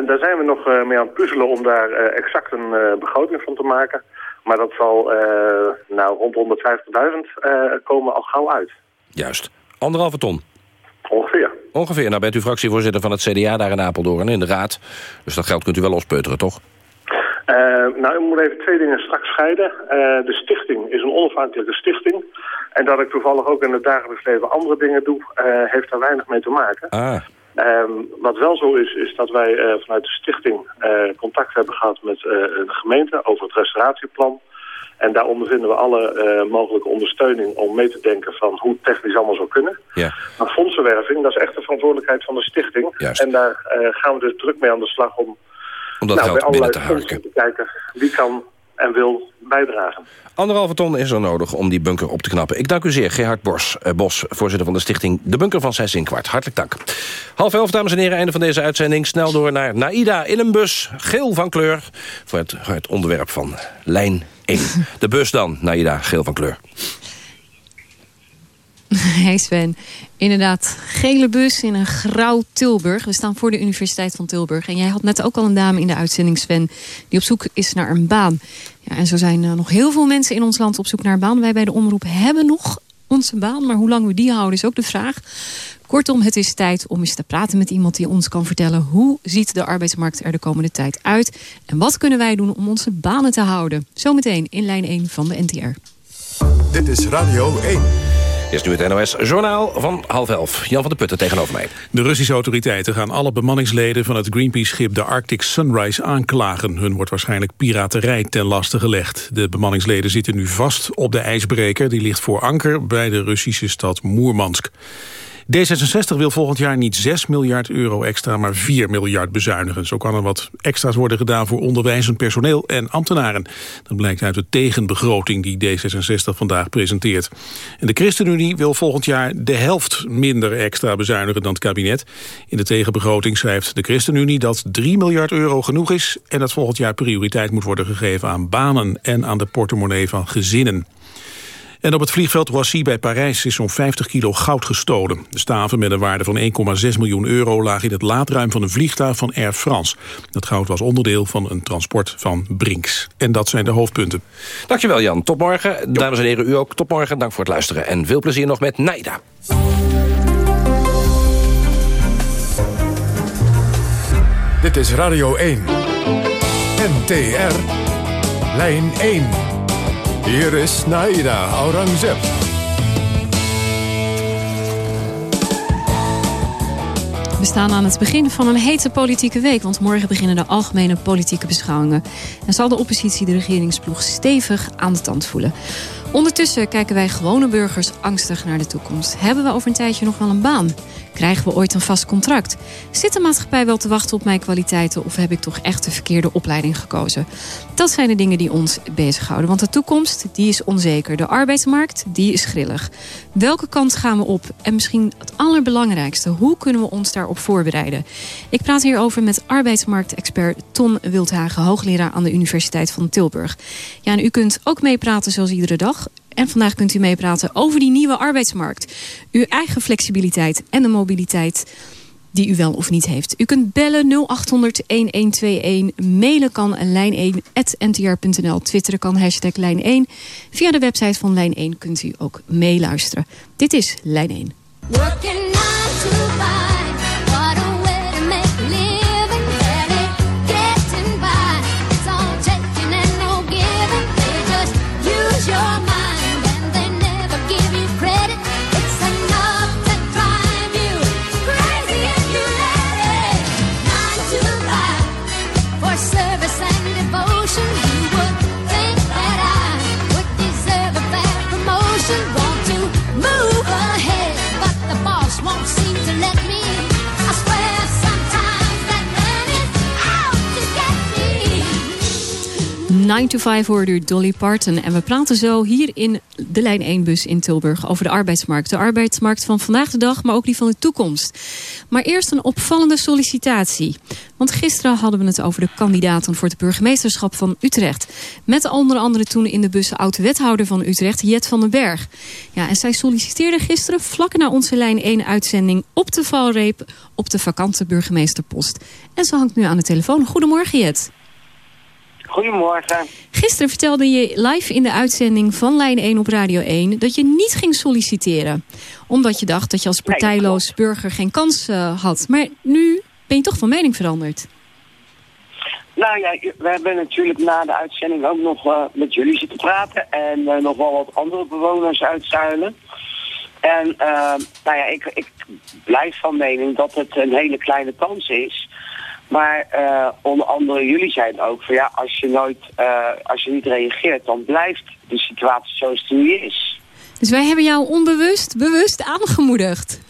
Daar zijn we nog mee aan het puzzelen om daar exact een begroting van te maken. Maar dat zal nou, rond 150.000 eh, komen al gauw uit. Juist. Anderhalve ton. Ongeveer. Ongeveer. Nou bent u fractievoorzitter van het CDA daar in Apeldoorn, in de raad. Dus dat geld kunt u wel lospeuteren, toch? Eh, nou, ik moet even twee dingen straks scheiden. Eh, de stichting is een onafhankelijke stichting. En dat ik toevallig ook in het dagelijks leven andere dingen doe, eh, heeft daar weinig mee te maken. Ah. Ehm, wat wel zo is, is dat wij vanuit de stichting contact hebben gehad met de gemeente over het restauratieplan. En daar ondervinden we alle eh, mogelijke ondersteuning om mee te denken van hoe technisch allemaal zou kunnen. Ja. Maar fondsenwerving, dat is echt de verantwoordelijkheid van de stichting. Juist. En daar eh, gaan we dus druk mee aan de slag om, Om dat nou, geld bij binnen allerlei te fondsen te kijken wie kan en wil bijdragen. Anderhalve ton is er nodig om die bunker op te knappen. Ik dank u zeer, Gerhard Bos, eh, Bos voorzitter van de stichting De Bunker van Sijs-Inkwart. Hartelijk dank. Half elf, dames en heren, einde van deze uitzending. Snel door naar Naida in een bus, geel van kleur... voor het, voor het onderwerp van lijn 1. De bus dan, Naida, geel van kleur. Hey Sven, inderdaad, gele bus in een grauw Tilburg. We staan voor de Universiteit van Tilburg. En jij had net ook al een dame in de uitzending, Sven... die op zoek is naar een baan. Ja, en zo zijn er nog heel veel mensen in ons land op zoek naar baan. Wij bij de Omroep hebben nog onze baan, maar hoe lang we die houden is ook de vraag. Kortom, het is tijd om eens te praten met iemand die ons kan vertellen... hoe ziet de arbeidsmarkt er de komende tijd uit... en wat kunnen wij doen om onze banen te houden. Zometeen in lijn 1 van de NTR. Dit is Radio 1. Is nu het NOS-journaal van half elf. Jan van der Putten tegenover mij. De Russische autoriteiten gaan alle bemanningsleden van het Greenpeace-schip de Arctic Sunrise aanklagen. Hun wordt waarschijnlijk piraterij ten laste gelegd. De bemanningsleden zitten nu vast op de ijsbreker. Die ligt voor anker bij de Russische stad Moermansk. D66 wil volgend jaar niet 6 miljard euro extra, maar 4 miljard bezuinigen. Zo kan er wat extra's worden gedaan voor onderwijzend personeel en ambtenaren. Dat blijkt uit de tegenbegroting die D66 vandaag presenteert. En de ChristenUnie wil volgend jaar de helft minder extra bezuinigen dan het kabinet. In de tegenbegroting schrijft de ChristenUnie dat 3 miljard euro genoeg is... en dat volgend jaar prioriteit moet worden gegeven aan banen en aan de portemonnee van gezinnen. En op het vliegveld Roissy bij Parijs is zo'n 50 kilo goud gestolen. De staven met een waarde van 1,6 miljoen euro lagen in het laadruim van een vliegtuig van Air France. Dat goud was onderdeel van een transport van Brinks. En dat zijn de hoofdpunten. Dankjewel Jan, tot morgen. Dames en heren, u ook tot morgen. Dank voor het luisteren en veel plezier nog met Naida. Dit is Radio 1. NTR. Lijn 1. Hier is Naida Aurangzeb. We staan aan het begin van een hete politieke week... want morgen beginnen de algemene politieke beschouwingen. En zal de oppositie de regeringsploeg stevig aan de tand voelen. Ondertussen kijken wij gewone burgers angstig naar de toekomst. Hebben we over een tijdje nog wel een baan? Krijgen we ooit een vast contract? Zit de maatschappij wel te wachten op mijn kwaliteiten... of heb ik toch echt de verkeerde opleiding gekozen? Dat zijn de dingen die ons bezighouden. Want de toekomst die is onzeker. De arbeidsmarkt die is grillig. Welke kant gaan we op? En misschien het allerbelangrijkste, hoe kunnen we ons daarop voorbereiden? Ik praat hierover met arbeidsmarktexpert Ton Wildhagen... hoogleraar aan de Universiteit van Tilburg. Ja, en u kunt ook meepraten zoals iedere dag... En vandaag kunt u meepraten over die nieuwe arbeidsmarkt. Uw eigen flexibiliteit en de mobiliteit die u wel of niet heeft. U kunt bellen 0800-1121. Mailen kan lijn1.ntr.nl. Twitteren kan hashtag lijn1. Via de website van Lijn 1 kunt u ook meeluisteren. Dit is Lijn 1. 9 to 5 hoorde Dolly Parton. En we praten zo hier in de lijn 1 bus in Tilburg over de arbeidsmarkt. De arbeidsmarkt van vandaag de dag, maar ook die van de toekomst. Maar eerst een opvallende sollicitatie. Want gisteren hadden we het over de kandidaten voor het burgemeesterschap van Utrecht. Met onder andere toen in de bus de oud-wethouder van Utrecht, Jet van den Berg. Ja, en zij solliciteerde gisteren vlak na onze lijn 1 uitzending op de valreep op de vakante burgemeesterpost. En ze hangt nu aan de telefoon. Goedemorgen Jet. Goedemorgen. Gisteren vertelde je live in de uitzending van Lijn 1 op Radio 1... dat je niet ging solliciteren. Omdat je dacht dat je als partijloos burger geen kans eh, had. Maar nu ben je toch van mening veranderd. Nou ja, we hebben natuurlijk na de uitzending ook nog eh, met jullie zitten praten. En eh, nog wel wat andere bewoners uit Zuilen. En nou ja, ik, ik blijf van mening dat het een hele kleine kans is. Maar eh, onder andere jullie zeiden ook van ja, als je nooit, eh, als je niet reageert, dan blijft de situatie zoals die nu is. Dus wij hebben jou onbewust, bewust aangemoedigd.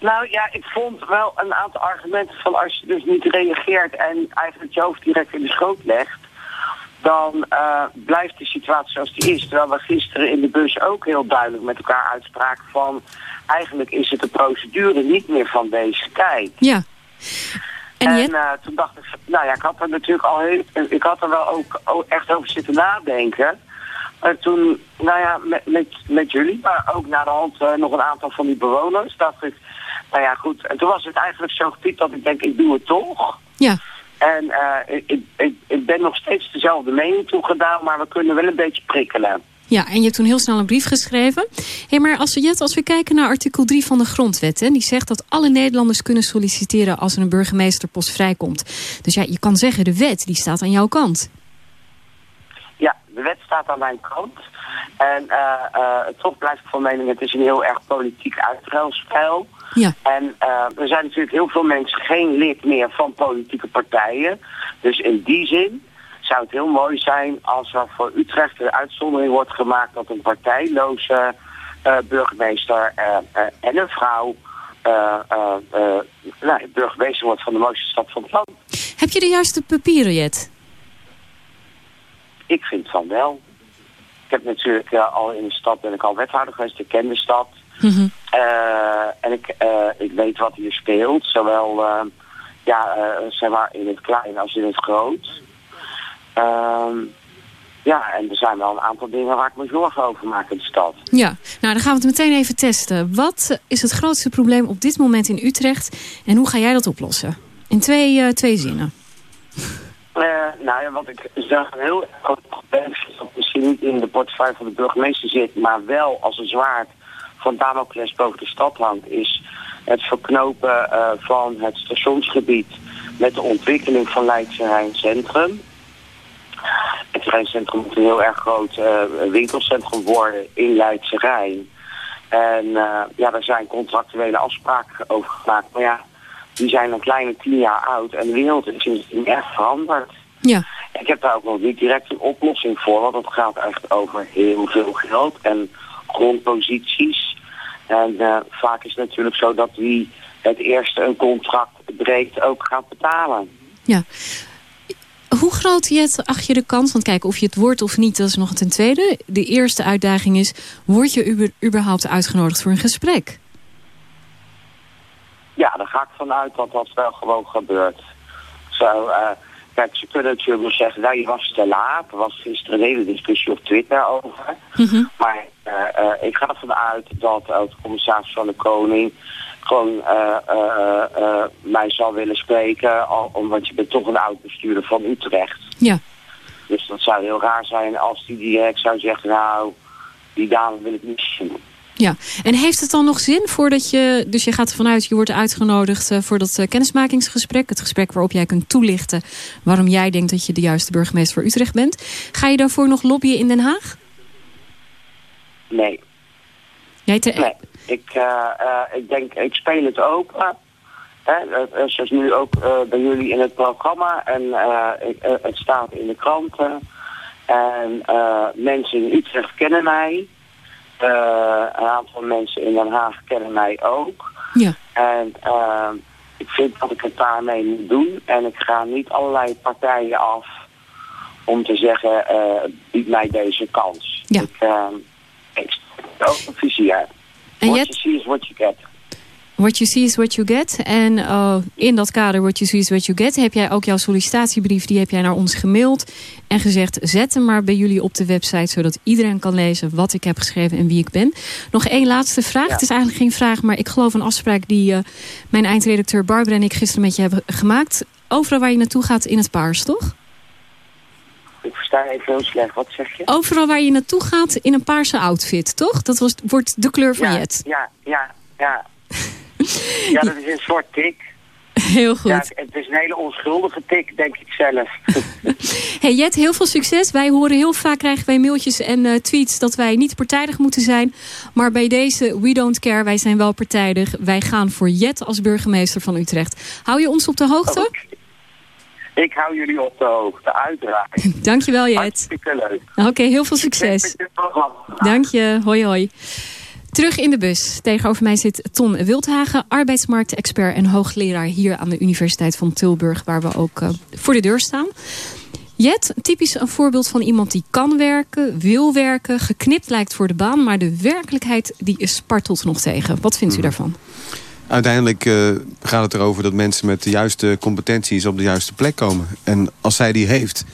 Nou ja, ik vond wel een aantal argumenten van als je dus niet reageert en eigenlijk je hoofd direct in de schoot legt, dan eh, blijft de situatie zoals die is. Terwijl we gisteren in de bus ook heel duidelijk met elkaar uitspraken van eigenlijk is het de procedure niet meer van deze tijd. Ja. En, eh, toen dacht ik, nou ja, ik had er natuurlijk al heel, ik had er wel ook, ook echt over zitten nadenken. En toen, nou ja, met, met, met jullie, maar ook naar de hand eh, nog een aantal van die bewoners, dacht ik, nou ja, goed. En toen was het eigenlijk zo getypt dat ik denk, ik doe het toch. Ja. En eh, ik, ik, ik ben nog steeds dezelfde mening toegedaan, maar we kunnen wel een beetje prikkelen. Ja, en je hebt toen heel snel een brief geschreven. Hey, maar als we, Jet, als we kijken naar artikel 3 van de grondwet... Hè, die zegt dat alle Nederlanders kunnen solliciteren... als er een burgemeesterpost vrijkomt. Dus ja, je kan zeggen, de wet die staat aan jouw kant. Ja, de wet staat aan mijn kant. En eh, eh, toch blijf ik van mening, het is een heel erg politiek uitruilspel. Ja. En eh, er zijn natuurlijk heel veel mensen geen lid meer van politieke partijen. Dus in die zin zou het heel mooi zijn als er voor Utrecht een uitzondering wordt gemaakt dat een partijloze eh, burgemeester eh, eh, en een vrouw nou, burgemeester wordt van de mooiste stad van het land. Heb je de juiste papieren, Jet? Ik vind van wel. Ik heb natuurlijk al in de stad ben ik al wethouder geweest, ik ken de stad. Mhm. En ik, ik weet wat hier speelt, zowel ja, zeg maar in het klein als in het groot. Ehm, ja, en er zijn wel een aantal dingen waar ik me zorgen over maak in de stad. Ja, nou dan gaan we het meteen even testen. Wat is het grootste probleem op dit moment in Utrecht en hoe ga jij dat oplossen? In twee, eh, twee zinnen. Eh, nou ja, wat ik een heel erg groot probleem is dat misschien niet in de portefeuille van de burgemeester zit, maar wel als een zwaard van Damocles boven de stad hangt, is het verknopen eh, van het stationsgebied met de ontwikkeling van Leidse Rijn Centrum. Het Rijncentrum moet een heel erg groot eh, winkelcentrum worden in Leidse Rijn. En eh, ja, daar zijn contractuele afspraken over gemaakt. Maar ja, die zijn een kleine tien jaar oud en de wereld is sindsdien echt veranderd. Ja. Ik heb daar ook nog niet direct een oplossing voor, want het gaat echt over heel veel geld en grondposities. En eh, vaak is het natuurlijk zo dat wie het eerste een contract breekt ook gaat betalen. Ja. Hoe groot, Jet, acht je de kans? Want kijk, of je het wordt of niet, dat is nog ten tweede. De eerste uitdaging is, word je überhaupt uitgenodigd voor een gesprek? Ja, daar ga ik vanuit dat dat wel gewoon gebeurt. Zo, eh, kijk, ze kunnen natuurlijk zeggen, nou, je was te laat. Er was gisteren een hele discussie op Twitter over. Maar eh, eh, ik ga ervan uit dat ook de commissaris van de Koning gewoon eh, eh, eh, mij zal willen spreken. Al, omdat je bent toch een oud bestuurder van Utrecht. Ja. Dus dat zou heel raar zijn als die direct zou zeggen, nou, die dame wil ik niet zien. Ja, en heeft het dan nog zin voordat je... Dus je gaat ervan uit, je wordt uitgenodigd voor dat kennismakingsgesprek. Het gesprek waarop jij kunt toelichten waarom jij denkt dat je de juiste burgemeester voor Utrecht bent. Ga je daarvoor nog lobbyen in Den Haag? Nee. Jij te... Nee, ik, eh, eh, ik denk, ik speel het open. Hè, eh, zoals nu ook eh, bij jullie in het programma. En ik, het staat in de kranten. En mensen in Utrecht kennen mij. Een aantal mensen in Den Haag kennen mij ook. Ja. En ik vind dat ik het daarmee moet doen. En ik ga niet allerlei partijen af om te zeggen, bied mij deze kans. Ja. Ik, eh, ik ook een vizier. En What you see is what you get. What you see is what you get. En eh, in dat kader what you see is what you get... heb jij ook jouw sollicitatiebrief, die heb jij naar ons gemaild... en gezegd, zet hem maar bij jullie op de website... zodat iedereen kan lezen wat ik heb geschreven en wie ik ben. Nog één laatste vraag. Het is eigenlijk geen vraag, maar ik geloof een afspraak... die eh, mijn eindredacteur Barbara en ik gisteren met je hebben gemaakt. Overal waar je naartoe gaat in het paars, toch? Ik versta even heel slecht. Wat zeg je? Overal waar je naartoe gaat in een paarse outfit, toch? Dat was, wordt de kleur van ja, Jet. Ja, ja, ja. ja, dat is een soort tik. Heel goed. Ja, het is een hele onschuldige tik, denk ik zelf. Hey Jet, heel veel succes. Wij horen heel vaak, krijgen wij mailtjes en eh, tweets dat wij niet partijdig moeten zijn. Maar bij deze, we don't care, wij zijn wel partijdig. Wij gaan voor Jet als burgemeester van Utrecht. Hou je ons op de hoogte? Ik hou jullie op de hoogte, uiteraard. Dankjewel Jet. Hartstikke leuk. Oké, heel veel succes. Dank je, hoi hoi. Terug in de bus. Tegenover mij zit Ton Wildhagen, arbeidsmarktexpert en hoogleraar hier aan de Universiteit van Tilburg, waar we ook uh, voor de deur staan. Jet, typisch een voorbeeld van iemand die kan werken, wil werken, geknipt lijkt voor de baan, maar de werkelijkheid die spartelt nog tegen. Wat vindt u daarvan? Uiteindelijk uh, gaat het erover dat mensen met de juiste competenties op de juiste plek komen. En als zij die heeft,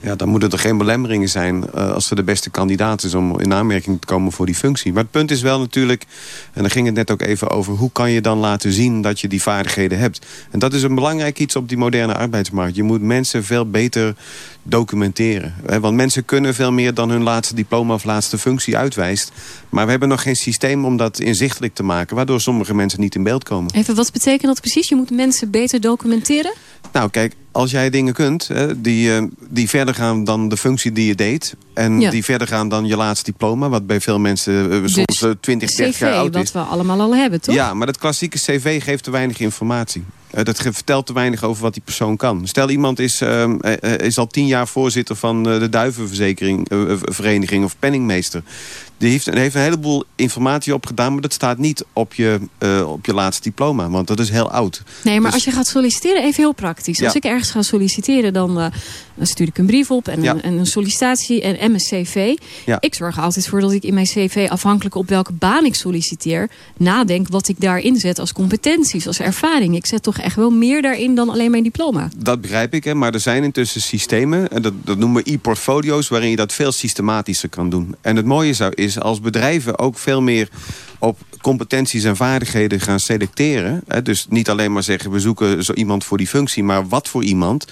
ja, dan moeten er geen belemmeringen zijn... Uh, als ze de beste kandidaat is om in aanmerking te komen voor die functie. Maar het punt is wel natuurlijk, en daar ging het net ook even over... hoe kan je dan laten zien dat je die vaardigheden hebt? En dat is een belangrijk iets op die moderne arbeidsmarkt. Je moet mensen veel beter documenteren. Want mensen kunnen veel meer dan hun laatste diploma of laatste functie uitwijst. Maar we hebben nog geen systeem om dat inzichtelijk te maken... waardoor sommige mensen niet in beeld komen. Even, wat betekent dat precies? Je moet mensen beter documenteren? Nou, kijk, als jij dingen kunt hè, die, uh, die verder gaan dan de functie die je deed... en Ja. die verder gaan dan je laatste diploma... wat bij veel mensen uh, soms uh, 20, 30 jaar oud is. wat we allemaal al hebben, toch? Ja, maar dat klassieke cv geeft te weinig informatie. Uh, dat vertelt te weinig over wat die persoon kan. Stel iemand is, uh, uh, is al tien jaar voorzitter van de Duivenverzekering uh, Vereniging of penningmeester. Die heeft, heeft een heleboel informatie opgedaan, maar dat staat niet op je, uh, op je laatste diploma. Want dat is heel oud. Nee, maar Dus- als je gaat solliciteren, even heel praktisch. Ja. Als ik ergens ga solliciteren, dan, uh, dan stuur ik een brief op en, Ja. een, en een sollicitatie en, en mijn cv. Ja. Ik zorg er altijd voor dat ik in mijn cv, afhankelijk op welke baan ik solliciteer, nadenk wat ik daarin zet als competenties, als ervaring. Ik zet toch echt wel meer daarin dan alleen mijn diploma. Dat begrijp ik, hè, maar er zijn intussen systemen... en dat, dat noemen we e-portfolio's... waarin je dat veel systematischer kan doen. En het mooie zou is als bedrijven ook veel meer op competenties en vaardigheden gaan selecteren... Hè, dus niet alleen maar zeggen we zoeken zo iemand voor die functie... maar wat voor iemand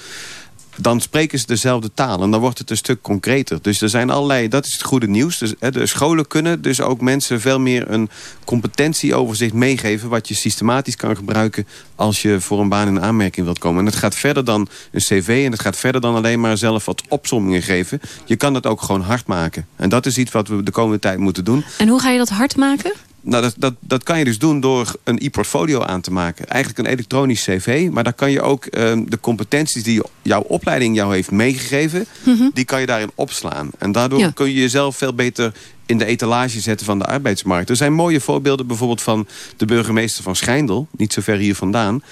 dan spreken ze dezelfde taal. En dan wordt het een stuk concreter. Dus er zijn allerlei, dat is het goede nieuws. Dus, hè, de scholen kunnen dus ook mensen veel meer een competentieoverzicht meegeven... wat je systematisch kan gebruiken als je voor een baan in aanmerking wilt komen. En het gaat verder dan een cv en het gaat verder dan alleen maar zelf wat opsommingen geven. Je kan het ook gewoon hard maken. En dat is iets wat we de komende tijd moeten doen. En hoe ga je dat hard maken? Nou, dat, dat, dat kan je dus doen door een e-portfolio aan te maken. Eigenlijk een elektronisch cv. Maar daar kan je ook uh, de competenties die jouw opleiding jou heeft meegegeven... Mm -hmm. die kan je daarin opslaan. En daardoor Ja. kun je jezelf veel beter in de etalage zetten van de arbeidsmarkt. Er zijn mooie voorbeelden bijvoorbeeld van de burgemeester van Schijndel. Niet zo ver hier vandaan.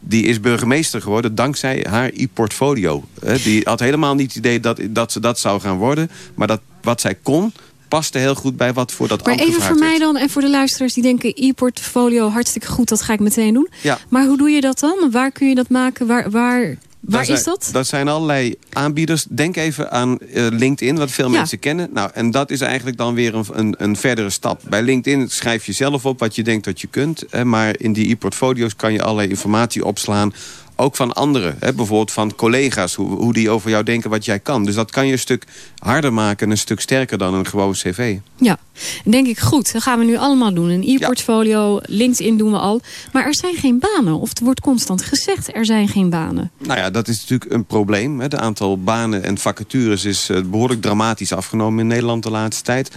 Die is burgemeester geworden dankzij haar e-portfolio. Die had helemaal niet het idee dat, dat ze dat zou gaan worden. Maar dat, wat zij kon, paste heel goed bij wat voor dat Maar ambt even voor werd. mij dan en voor de luisteraars die denken... e-portfolio, hartstikke goed, dat ga ik meteen doen. Ja. Maar hoe doe je dat dan? Waar kun je dat maken? Waar, waar, waar is dat? Dat zijn allerlei aanbieders. Denk even aan eh, LinkedIn, wat veel Ja. mensen kennen. Nou, en dat is eigenlijk dan weer een, een, een verdere stap. Bij LinkedIn schrijf je zelf op wat je denkt dat je kunt. Hè, maar in die e-portfolio's kan je allerlei informatie opslaan. Ook van anderen. Hè, bijvoorbeeld van collega's. Hoe, hoe die over jou denken wat jij kan. Dus dat kan je een stuk harder maken. en Een stuk sterker dan een gewoon cv. Ja, denk ik goed, dat gaan we nu allemaal doen. Een e-portfolio, LinkedIn doen we al. Maar er zijn geen banen. Of er wordt constant gezegd, er zijn geen banen. Nou ja, dat is natuurlijk een probleem. Het aantal banen en vacatures is eh, behoorlijk dramatisch afgenomen in Nederland de laatste tijd.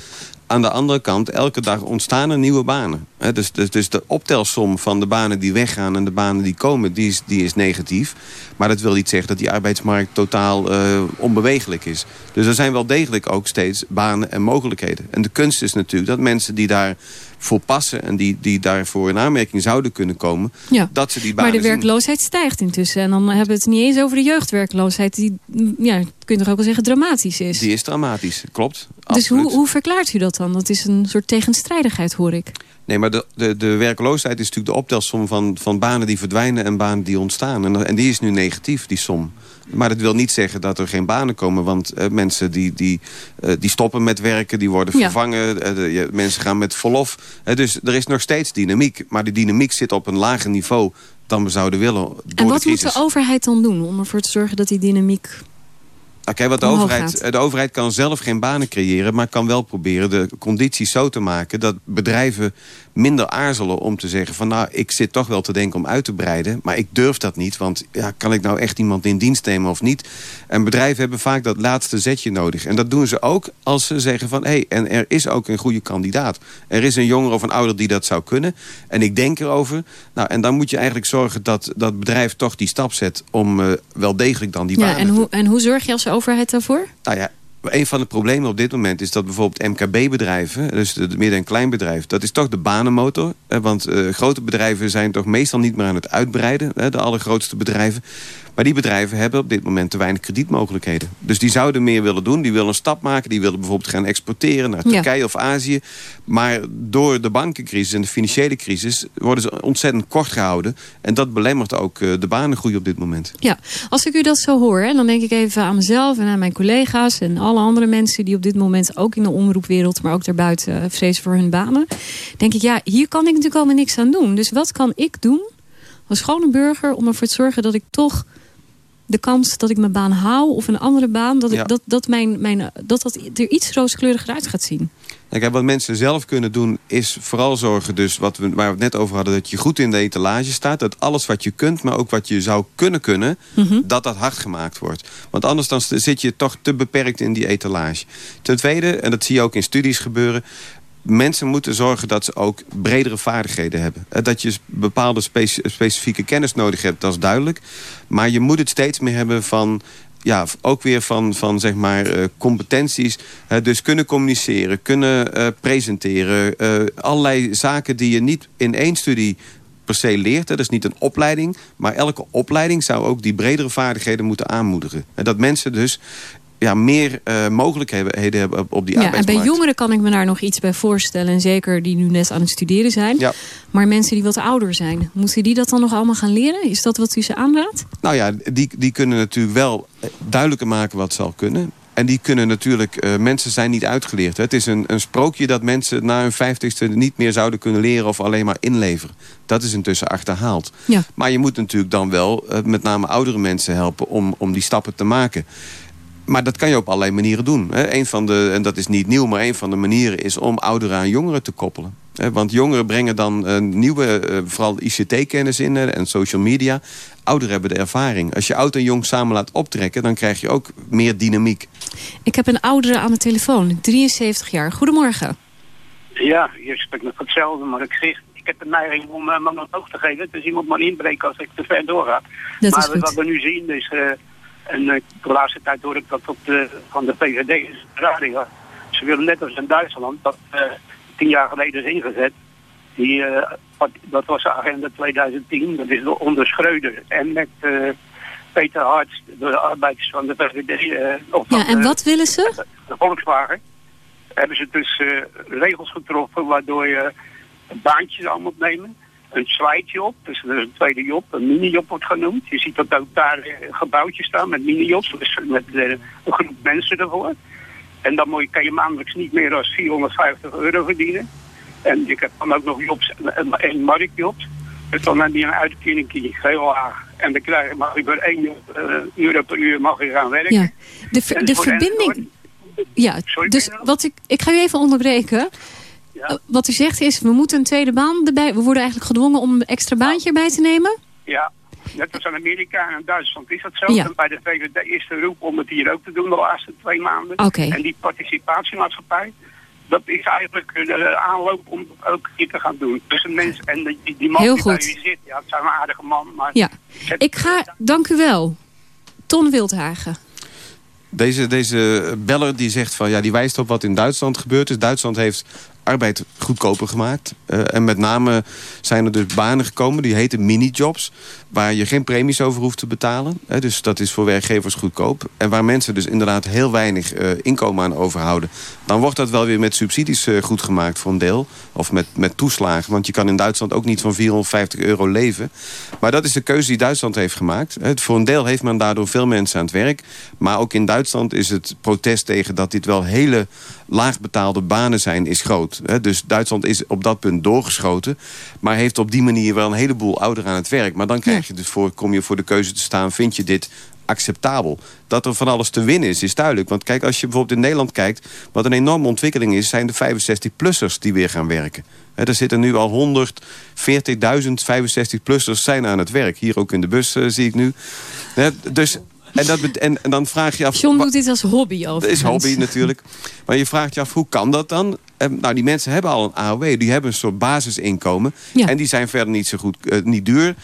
Aan de andere kant, elke dag ontstaan er nieuwe banen. Dus, dus, dus de optelsom van de banen die weggaan en de banen die komen, die is, die is negatief. Maar dat wil niet zeggen dat die arbeidsmarkt totaal eh, onbewegelijk is. Dus er zijn wel degelijk ook steeds banen en mogelijkheden. En de kunst is natuurlijk dat mensen die daarvoor passen... en die, die daarvoor in aanmerking zouden kunnen komen... Ja. dat ze die banen Maar de zien. werkloosheid stijgt intussen. En dan hebben we het niet eens over de jeugdwerkloosheid. Die, mm, ja, kun je toch ook wel zeggen, dramatisch is. Die is dramatisch, klopt. dus hoe, hoe verklaart u dat dan? Dat is een soort tegenstrijdigheid, hoor ik. Nee, maar de, de, de werkloosheid is natuurlijk de optelsom van, van banen die verdwijnen en banen die ontstaan. En, en die is nu negatief, die som. Maar dat wil niet zeggen dat er geen banen komen. Want eh, mensen die, die, eh, die stoppen met werken, die worden vervangen. eh, de- je- mensen gaan met verlof. Dus er is nog steeds dynamiek. Maar die dynamiek zit op een lager niveau dan we zouden willen door En de wat moet de overheid dan doen om ervoor te zorgen dat die dynamiek... Oké, wat de overheid, gaat? de overheid kan zelf geen banen creëren... maar kan wel proberen de condities zo te maken... dat bedrijven minder aarzelen om te zeggen van... nou, ik zit toch wel te denken om uit te breiden... maar ik durf dat niet, want ja, kan ik nou echt iemand in dienst nemen of niet? En bedrijven hebben vaak dat laatste zetje nodig. En dat doen ze ook als ze zeggen van... hé, hey, en er is ook een goede kandidaat. Er is een jonger of een ouder die dat zou kunnen. En ik denk erover. Nou, en dan moet je eigenlijk zorgen dat dat bedrijf toch die stap zet... om uh, wel degelijk dan die Ja, en hoe, en hoe zorg je als overheid daarvoor? nou ja, een van de problemen op dit moment is dat bijvoorbeeld MKB-bedrijven... dus de midden- en kleinbedrijf, dat is toch de banenmotor. Want eh, grote bedrijven zijn toch meestal niet meer aan het uitbreiden. De allergrootste bedrijven. Maar die bedrijven hebben op dit moment te weinig kredietmogelijkheden. Dus die zouden meer willen doen. Die willen een stap maken. Die willen bijvoorbeeld gaan exporteren naar Ja. Turkije of Azië. Maar door de bankencrisis en de financiële crisis... worden ze ontzettend kort gehouden. En dat belemmert ook eh, de banengroei op dit moment. Ja, als ik u dat zo hoor, hè, dan denk ik even aan mezelf en aan mijn collega's en alle andere mensen die op dit moment ook in de omroepwereld, maar ook daarbuiten eh, vrezen voor hun banen. Denk ik, ja, hier kan ik natuurlijk allemaal niks aan doen. Dus wat kan ik doen als gewone burger om ervoor te zorgen dat ik toch de kans dat ik mijn baan hou of een andere baan, dat, ik, Ja. dat, dat, mijn, mijn, dat dat er iets rooskleuriger uit gaat zien. Nou, Kijk, wat mensen zelf kunnen doen is vooral zorgen dus wat we, waar we het net over hadden... dat je goed in de etalage staat. Dat alles wat je kunt, maar ook wat je zou kunnen kunnen... dat dat hard gemaakt wordt. Want anders dan zit je toch te beperkt in die etalage. Ten tweede, en dat zie je ook in studies gebeuren... mensen moeten zorgen dat ze ook bredere vaardigheden hebben. Eh, Dat je bepaalde speci- specifieke kennis nodig hebt, dat is duidelijk. Maar je moet het steeds meer hebben van ja, ook weer van, van zeg maar, eh, competenties. Dus kunnen communiceren, kunnen eh, presenteren. allerlei zaken die je niet in één studie per se leert. Dat is niet een opleiding. Maar elke opleiding zou ook die bredere vaardigheden moeten aanmoedigen. En dat mensen dus ja, meer eh, mogelijkheden hebben op, die Ja, en bij arbeidsmarkt. jongeren kan ik me daar nog iets bij voorstellen. En zeker die nu net aan het studeren zijn. Ja. Maar mensen die wat ouder zijn, moeten die dat dan nog allemaal gaan leren? Is dat wat u ze aanraadt? Nou ja, die, die kunnen natuurlijk wel eh, duidelijker maken wat ze al kunnen. En die kunnen natuurlijk, eh, mensen zijn niet uitgeleerd. Hè. Het is een, een sprookje dat mensen na hun vijftigste niet meer zouden kunnen leren of alleen maar inleveren. Dat is intussen achterhaald. Ja. Maar je moet natuurlijk dan wel met name oudere mensen helpen om, om die stappen te maken. Maar dat kan je op allerlei manieren doen. Hè. Een van de, en dat is niet nieuw, maar een van de manieren is om ouderen aan jongeren te koppelen. Hè, Want jongeren brengen dan een nieuwe, eh, vooral ICT-kennis in en social media. Ouderen hebben de ervaring. Als je oud en jong samen laat optrekken, dan krijg je ook meer dynamiek. Ik heb een oudere aan de telefoon, 73 jaar. Goedemorgen. Ja, hier spreekt nog hetzelfde, maar ik zeg, ik heb de neiging om uh, mijn oog te geven. Dus iemand maar inbreken als ik te ver doorga. Dat maar is goed. wat we nu zien is, eh, en eh, de laatste tijd hoor ik dat op de, van de VVD is radio. Ze willen net als in Duitsland, dat eh, tien jaar geleden is ingezet. Die, eh, dat was de agenda 2010, dat is onder Schreuder. En met eh, Peter Hart, de arbeiders van de VVD. eh, Ja, en de- wat willen ze? de Volkswagen, hebben ze dus eh, regels getroffen waardoor je baantjes aan moet nemen. Een zwaait op, dus een tweede job, een mini-job wordt genoemd. Je ziet dat ook daar eh, gebouwtjes staan met mini-jobs, dus met eh, een groep mensen ervoor. En dan moet je, kan je maandelijks niet meer dan 450 euro verdienen. En je hebt dan ook nog jobs, een, een marktjobs. Dus dan heb je een uitkering heel laag. En dan krijg je, je voor 1 euro per uur mag je gaan werken. Ja. De, ver- En de verbinding... Ja, Sorry, dus wat ik, ik ga u even onderbreken. Eh, Wat u zegt is, we moeten een tweede baan erbij... We worden eigenlijk gedwongen om een extra baantje erbij te nemen. Ja, net als in Amerika en in Duitsland is dat zo. Ja. En bij de VVD is de roep om het hier ook te doen de laatste twee maanden. Oké. En die participatiemaatschappij, dat is eigenlijk de aanloop om het ook hier te gaan doen. Dus een mens en die, die man Heel die bij goed. u zit, ja, het zijn een aardige man, maar... Ja. Ik ga, dank u wel. Ton Wildhagen. Deze, deze beller die zegt van ja, die wijst op wat in Duitsland gebeurd is. Duitsland heeft arbeid goedkoper gemaakt. Eh, en met name zijn er dus banen gekomen, die heten minijobs... waar je geen premies over hoeft te betalen. Hè, dus dat is voor werkgevers goedkoop. En waar mensen dus inderdaad heel weinig eh, inkomen aan overhouden. Dan wordt dat wel weer met subsidies eh, goed gemaakt voor een deel. Of met, met toeslagen. Want je kan in Duitsland ook niet van 450 euro leven. Maar dat is de keuze die Duitsland heeft gemaakt. Hè, Voor een deel heeft men daardoor veel mensen aan het werk. Maar ook in Duitsland is het protest tegen dat dit wel hele laagbetaalde banen zijn, is groot. Hè. Dus Duitsland is op dat punt doorgeschoten. Maar heeft op die manier wel een heleboel ouderen aan het werk. Maar dan krijg je dus voor, kom je voor de keuze te staan... vind je dit acceptabel. Dat er van alles te winnen is, is duidelijk. Want kijk, als je bijvoorbeeld in Nederland kijkt... wat een enorme ontwikkeling is, zijn de 65-plussers die weer gaan werken. Er zitten nu al 140.000 65-plussers zijn aan het werk. Hier ook in de bus eh, zie ik nu. Dus... En, dat, en, en dan vraag je af... John doet dit als hobby dat is hobby natuurlijk. Maar je vraagt je af, hoe kan dat dan? Eh, nou, die mensen hebben al een AOW. Die hebben een soort basisinkomen. En die zijn verder niet zo goed, eh, niet duur.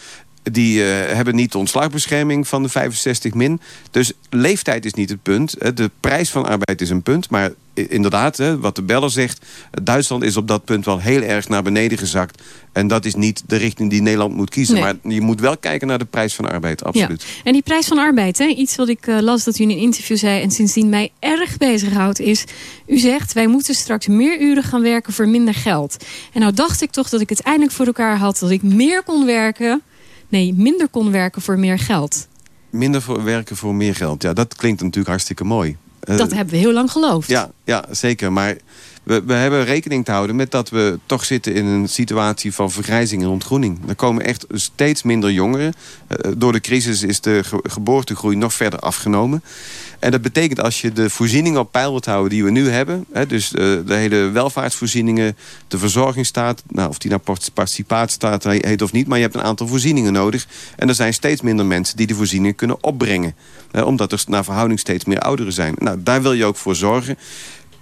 Die eh, hebben niet de ontslagbescherming van de 65 min. Dus leeftijd is niet het punt. Eh, De prijs van arbeid is een punt. Maar inderdaad, hè, wat de beller zegt... Duitsland is op dat punt wel heel erg naar beneden gezakt. En dat is niet de richting die Nederland moet kiezen. Nee. Maar je moet wel kijken naar de prijs van arbeid, absoluut. Ja. En die prijs van arbeid, hè, iets wat ik eh, las dat u in een interview zei... en sindsdien mij erg bezighoudt, is... u zegt, wij moeten straks meer uren gaan werken voor minder geld. En nou dacht ik toch dat ik het eindelijk voor elkaar had... dat ik meer kon werken... nee, minder kon werken voor meer geld. Minder voor werken voor meer geld. Ja, dat klinkt natuurlijk hartstikke mooi. Eh, dat hebben we heel lang geloofd. Ja, ja zeker. Maar we, we hebben rekening te houden met dat we toch zitten in een situatie van vergrijzing en ontgroening. Er komen echt steeds minder jongeren. Eh, door de crisis is de ge- geboortegroei nog verder afgenomen. En dat betekent als je de voorzieningen op peil wilt houden die we nu hebben... Hè, dus eh, de hele welvaartsvoorzieningen, de verzorgingsstaat... Nou, of die nou part- participatiestaat heet of niet... maar je hebt een aantal voorzieningen nodig. En er zijn steeds minder mensen die de voorzieningen kunnen opbrengen. Hè, omdat er naar verhouding steeds meer ouderen zijn. Nou, daar wil je ook voor zorgen.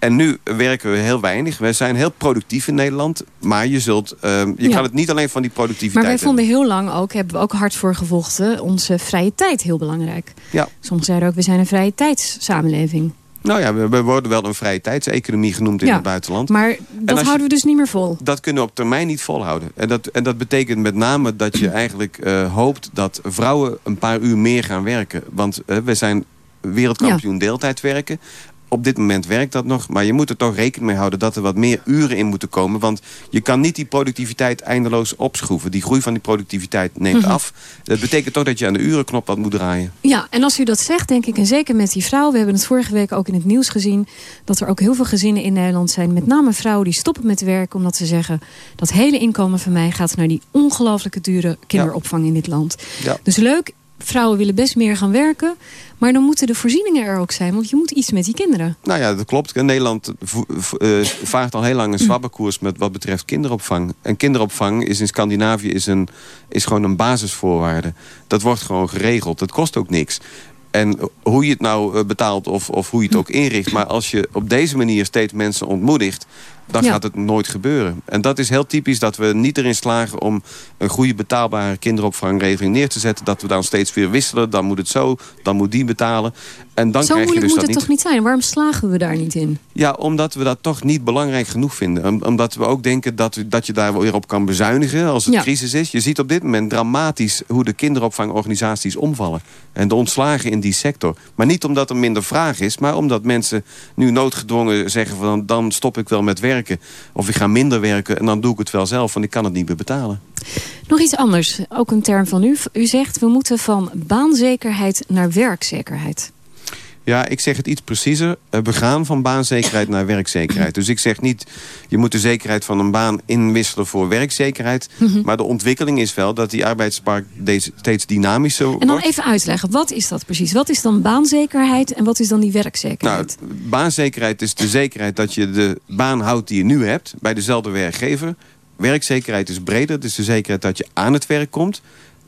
En nu werken we heel weinig. We zijn heel productief in Nederland. Maar je, zult, ehm, je Ja. kan het niet alleen van die productiviteit Maar wij vonden heel lang ook, hebben we ook hard voor gevochten... onze vrije tijd heel belangrijk. Ja. Sommigen zeiden ook, we zijn een vrije tijdssamenleving. Nou ja, we, we worden wel een vrije tijdseconomie genoemd in Ja, het buitenland. Maar dat je- houden we dus niet meer vol. Dat kunnen we op termijn niet volhouden. En dat, en dat betekent met name dat je eigenlijk eh, hoopt dat vrouwen een paar uur meer gaan werken. Want eh, we zijn wereldkampioen deeltijd werken. Op dit moment werkt dat nog, maar je moet er toch rekening mee houden... dat er wat meer uren in moeten komen. Want je kan niet die productiviteit eindeloos opschroeven. Die groei van die productiviteit neemt Mhm. af. Dat betekent toch dat je aan de urenknop wat moet draaien. Ja, en als u dat zegt, denk ik, en zeker met die vrouw... we hebben het vorige week ook in het nieuws gezien... dat er ook heel veel gezinnen in Nederland zijn... met name vrouwen die stoppen met werken omdat ze zeggen... dat hele inkomen van mij gaat naar die ongelooflijke dure kinderopvang in dit land. Ja. Dus leuk, vrouwen willen best meer gaan werken... maar dan moeten de voorzieningen er ook zijn... want je moet iets met die kinderen. Nou ja, dat klopt. Nederland eh, vaart al heel lang een zwabberkoers met wat betreft kinderopvang. En kinderopvang is in Scandinavië is een, is gewoon een basisvoorwaarde. Dat wordt gewoon geregeld. Dat kost ook niks. En hoe je het nou eh, betaalt of, of hoe je het ook inricht... maar als je op deze manier steeds mensen ontmoedigt... dan Ja. gaat het nooit gebeuren. En dat is heel typisch dat we niet erin slagen... om een goede betaalbare kinderopvangregeling neer te zetten. Dat we dan steeds weer wisselen. Dan moet het zo, dan moet die betalen. En dan Zo krijg je moeilijk dus moet dat het niet. toch niet zijn? Waarom slagen we daar niet in? Ja, omdat we dat toch niet belangrijk genoeg vinden. Om- Omdat we ook denken dat, dat je daar weer op kan bezuinigen als het Ja. crisis is. Je ziet op dit moment dramatisch hoe de kinderopvangorganisaties omvallen. En de ontslagen in die sector. Maar niet omdat er minder vraag is, maar omdat mensen nu noodgedwongen zeggen van dan stop ik wel met werken. Of ik ga minder werken en dan doe ik het wel zelf, want ik kan het niet meer betalen. Nog iets anders, ook een term van u. U zegt we moeten van baanzekerheid naar werkzekerheid. Ja, ik zeg het iets preciezer. Eh, We gaan van baanzekerheid naar werkzekerheid. Dus ik zeg niet, je moet de zekerheid van een baan inwisselen voor werkzekerheid. Mhm. Maar de ontwikkeling is wel dat die arbeidsmarkt steeds dynamischer En dan wordt. even uitleggen, wat is dat precies? Wat is dan baanzekerheid en wat is dan die werkzekerheid? Nou, baanzekerheid is de zekerheid dat je de baan houdt die je nu hebt... bij dezelfde werkgever. Werkzekerheid is breder. Het is de zekerheid dat je aan het werk komt.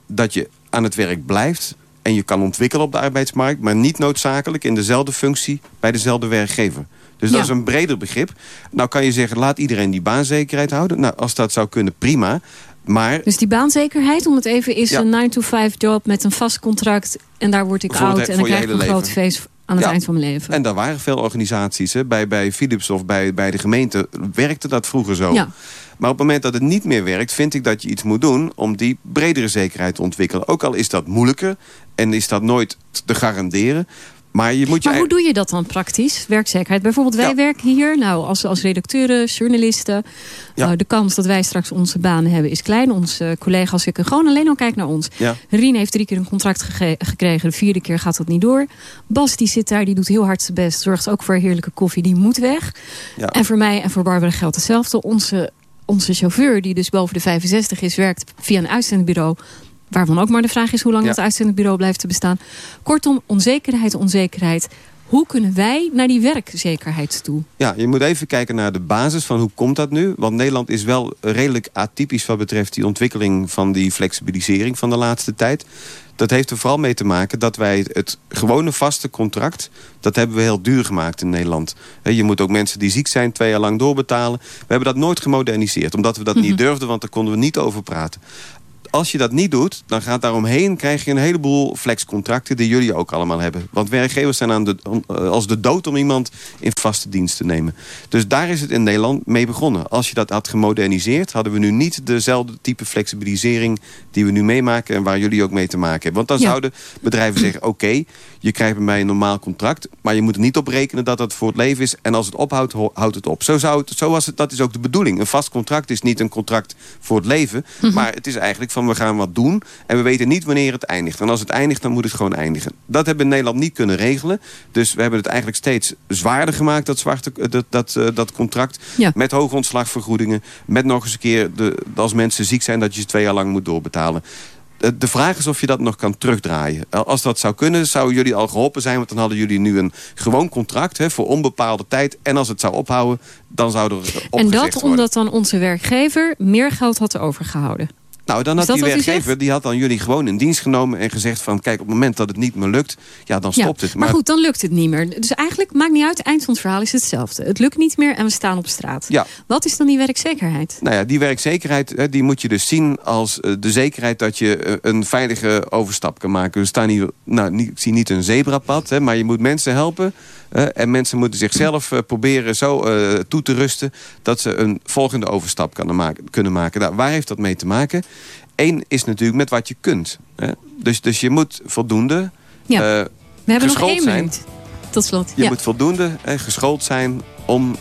Dat je aan het werk blijft. En je kan ontwikkelen op de arbeidsmarkt... maar niet noodzakelijk in dezelfde functie bij dezelfde werkgever. Dus dat is een breder begrip. Nou kan je zeggen, laat iedereen die baanzekerheid houden. Nou, als dat zou kunnen, prima. Maar Dus die baanzekerheid, om het even, is Ja. een 9-to-5 job met een vast contract... en daar word ik het- oud en dan krijg ik een groot feest aan het Ja. eind van mijn leven. En daar waren veel organisaties. Hè. Bij, bij Philips of bij, bij de gemeente werkte dat vroeger zo. Ja. Maar op het moment dat het niet meer werkt... vind ik dat je iets moet doen om die bredere zekerheid te ontwikkelen. Ook al is dat moeilijker en is dat nooit te garanderen. Maar, je moet je Maar hoe doe je dat dan praktisch? Werkzekerheid. Bijvoorbeeld wij werken hier nou, als, als redacteuren, journalisten. Ja. Nou, de kans dat wij straks onze banen hebben is klein. Onze collega's kunnen gewoon alleen al kijken naar ons. Ja. Rien heeft drie keer een contract gekregen. De vierde keer gaat dat niet door. Bas die zit daar, die doet heel hard zijn best. Zorgt ook voor heerlijke koffie, die moet weg. Ja. En voor mij en voor Barbara geldt hetzelfde. Onze, onze chauffeur, die dus boven de 65 is, werkt via een uitzendbureau. Waarvan ook maar de vraag is hoe lang Ja. dat uitzendbureau blijft te bestaan. Kortom, onzekerheid, onzekerheid. Hoe kunnen wij naar die werkzekerheid toe? Ja, je moet even kijken naar de basis van hoe komt dat nu. Want Nederland is wel redelijk atypisch wat betreft die ontwikkeling van die flexibilisering van de laatste tijd. Dat heeft er vooral mee te maken dat wij het gewone vaste contract... dat hebben we heel duur gemaakt in Nederland. Je moet ook mensen die ziek zijn twee jaar lang doorbetalen. We hebben dat nooit gemoderniseerd, omdat we dat niet durfden... want daar konden we niet over praten. Als je dat niet doet, dan gaat daaromheen... krijg je een heleboel flexcontracten die jullie ook allemaal hebben. Want werkgevers zijn aan de, eh, als de dood om iemand in vaste dienst te nemen. Dus daar is het in Nederland mee begonnen. Als je dat had gemoderniseerd... hadden we nu niet dezelfde type flexibilisering... die we nu meemaken en waar jullie ook mee te maken hebben. Want dan Ja. zouden bedrijven zeggen... oké, je krijgt bij mij een normaal contract... maar je moet er niet op rekenen dat dat voor het leven is... en als het ophoudt, ho- houdt het op. Zo, zou het, zo was het, dat is ook de bedoeling. Een vast contract is niet een contract voor het leven... maar het is eigenlijk van we gaan wat doen... en we weten niet wanneer het eindigt. En als het eindigt, dan moet het gewoon eindigen. Dat hebben we in Nederland niet kunnen regelen. Dus we hebben het eigenlijk steeds zwaarder gemaakt... dat, zwarte, dat, dat, eh, dat contract. Ja. Met hoge ontslagvergoedingen. Met nog eens een keer, de, als mensen ziek zijn... dat je ze twee jaar lang moet doorbetalen. De- De vraag is of je dat nog kan terugdraaien. Als dat zou kunnen, zouden jullie al geholpen zijn... want dan hadden jullie nu een gewoon contract hè, voor onbepaalde tijd. En als het zou ophouden, dan zou er En dat worden. omdat dan onze werkgever meer geld had overgehouden. Nou, dan had die werkgever die had dan jullie gewoon in dienst genomen... en gezegd van, kijk, op het moment dat het niet meer lukt... ja, dan stopt het. maar goed, dan lukt het niet meer. Dus eigenlijk maakt niet uit, het eind van het verhaal is hetzelfde. Het lukt niet meer en we staan op straat. Ja. Wat is dan die werkzekerheid? Nou ja, die werkzekerheid die moet je dus zien als eh, de zekerheid dat je eh, een veilige overstap kan maken. We staan hier, nou, ik zie niet een zebrapad, hè, maar je moet mensen helpen. en mensen moeten zichzelf eh, proberen zo toe te rusten dat ze een volgende overstap kunnen maken. Kunnen maken. Nou, waar heeft dat mee te maken? Eén is natuurlijk met wat je kunt. Hè. Dus, dus je moet voldoende Ja. eh, We hebben nog één zijn. minuut. Tot slot. Je ja. moet voldoende eh, geschoold zijn om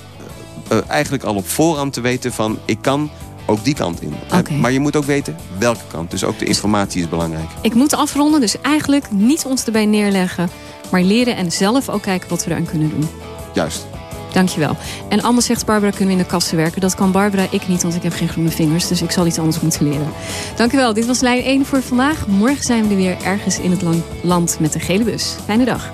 eh, eigenlijk al op voorhand te weten van ik kan ook die kant in. Eh. Maar je moet ook weten welke kant. Dus ook de informatie is belangrijk. Ik moet afronden, dus eigenlijk niet ons erbij neerleggen... maar leren en zelf ook kijken wat we eraan kunnen doen. Juist. Dankjewel. En anders zegt Barbara, kunnen we in de kassen werken. Dat kan Barbara, ik niet, want ik heb geen groene vingers. Dus ik zal iets anders moeten leren. Dankjewel, dit was lijn 1 voor vandaag. Morgen zijn we er weer ergens in het land met de gele bus. Fijne dag.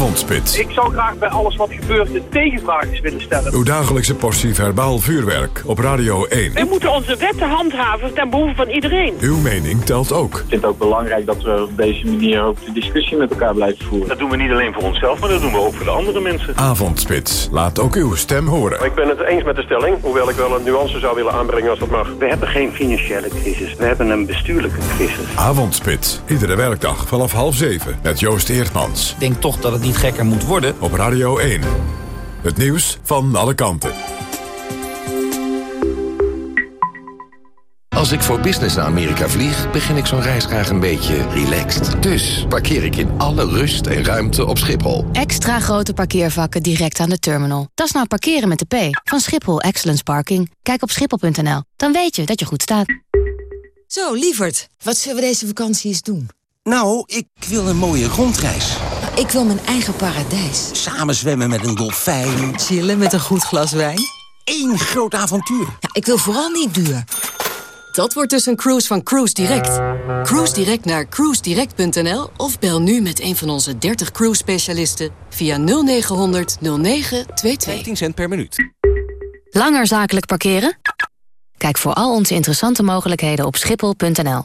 Avondspits. Ik zou graag bij alles wat gebeurt de tegenvraagjes willen stellen. Uw dagelijkse portie verbaal vuurwerk op Radio 1. We moeten onze wetten handhaven ten behoeve van iedereen. Uw mening telt ook. Ik vind het ook belangrijk dat we op deze manier ook de discussie met elkaar blijven voeren. Dat doen we niet alleen voor onszelf, maar dat doen we ook voor de andere mensen. Avondspits. Laat ook uw stem horen. Ik ben het eens met de stelling, hoewel ik wel een nuance zou willen aanbrengen als dat mag. We hebben geen financiële crisis, we hebben een bestuurlijke crisis. Avondspits. Iedere werkdag vanaf half zeven met Joost Eertmans. Ik denk toch dat het niet gekker moet worden. Op Radio 1. Het nieuws van alle kanten. Als ik voor business naar Amerika vlieg, begin ik zo'n reis graag een beetje relaxed. Dus parkeer ik in alle rust en ruimte op Schiphol. Extra grote parkeervakken direct aan de terminal. Dat is nou parkeren met de P van Schiphol Excellence Parking. Kijk op schiphol.nl, dan weet je dat je goed staat. Zo, lieverd, wat zullen we deze vakantie eens doen? Nou, ik wil een mooie rondreis. Ik wil mijn eigen paradijs. Samen zwemmen met een dolfijn. Chillen met een goed glas wijn. Eén groot avontuur. Ja, ik wil vooral niet duur. Dat wordt dus een cruise van Cruise Direct. Cruise Direct naar cruisedirect.nl of bel nu met een van onze 30 cruise specialisten via 0900 0922. 15 cent per minuut. Langer zakelijk parkeren? Kijk voor al onze interessante mogelijkheden op schiphol.nl.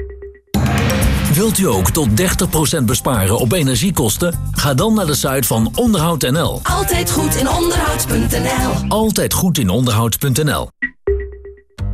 Wilt u ook tot 30% besparen op energiekosten? Ga dan naar de site van onderhoud.nl. Altijd goed in onderhoud.nl. Altijd goed in onderhoud.nl.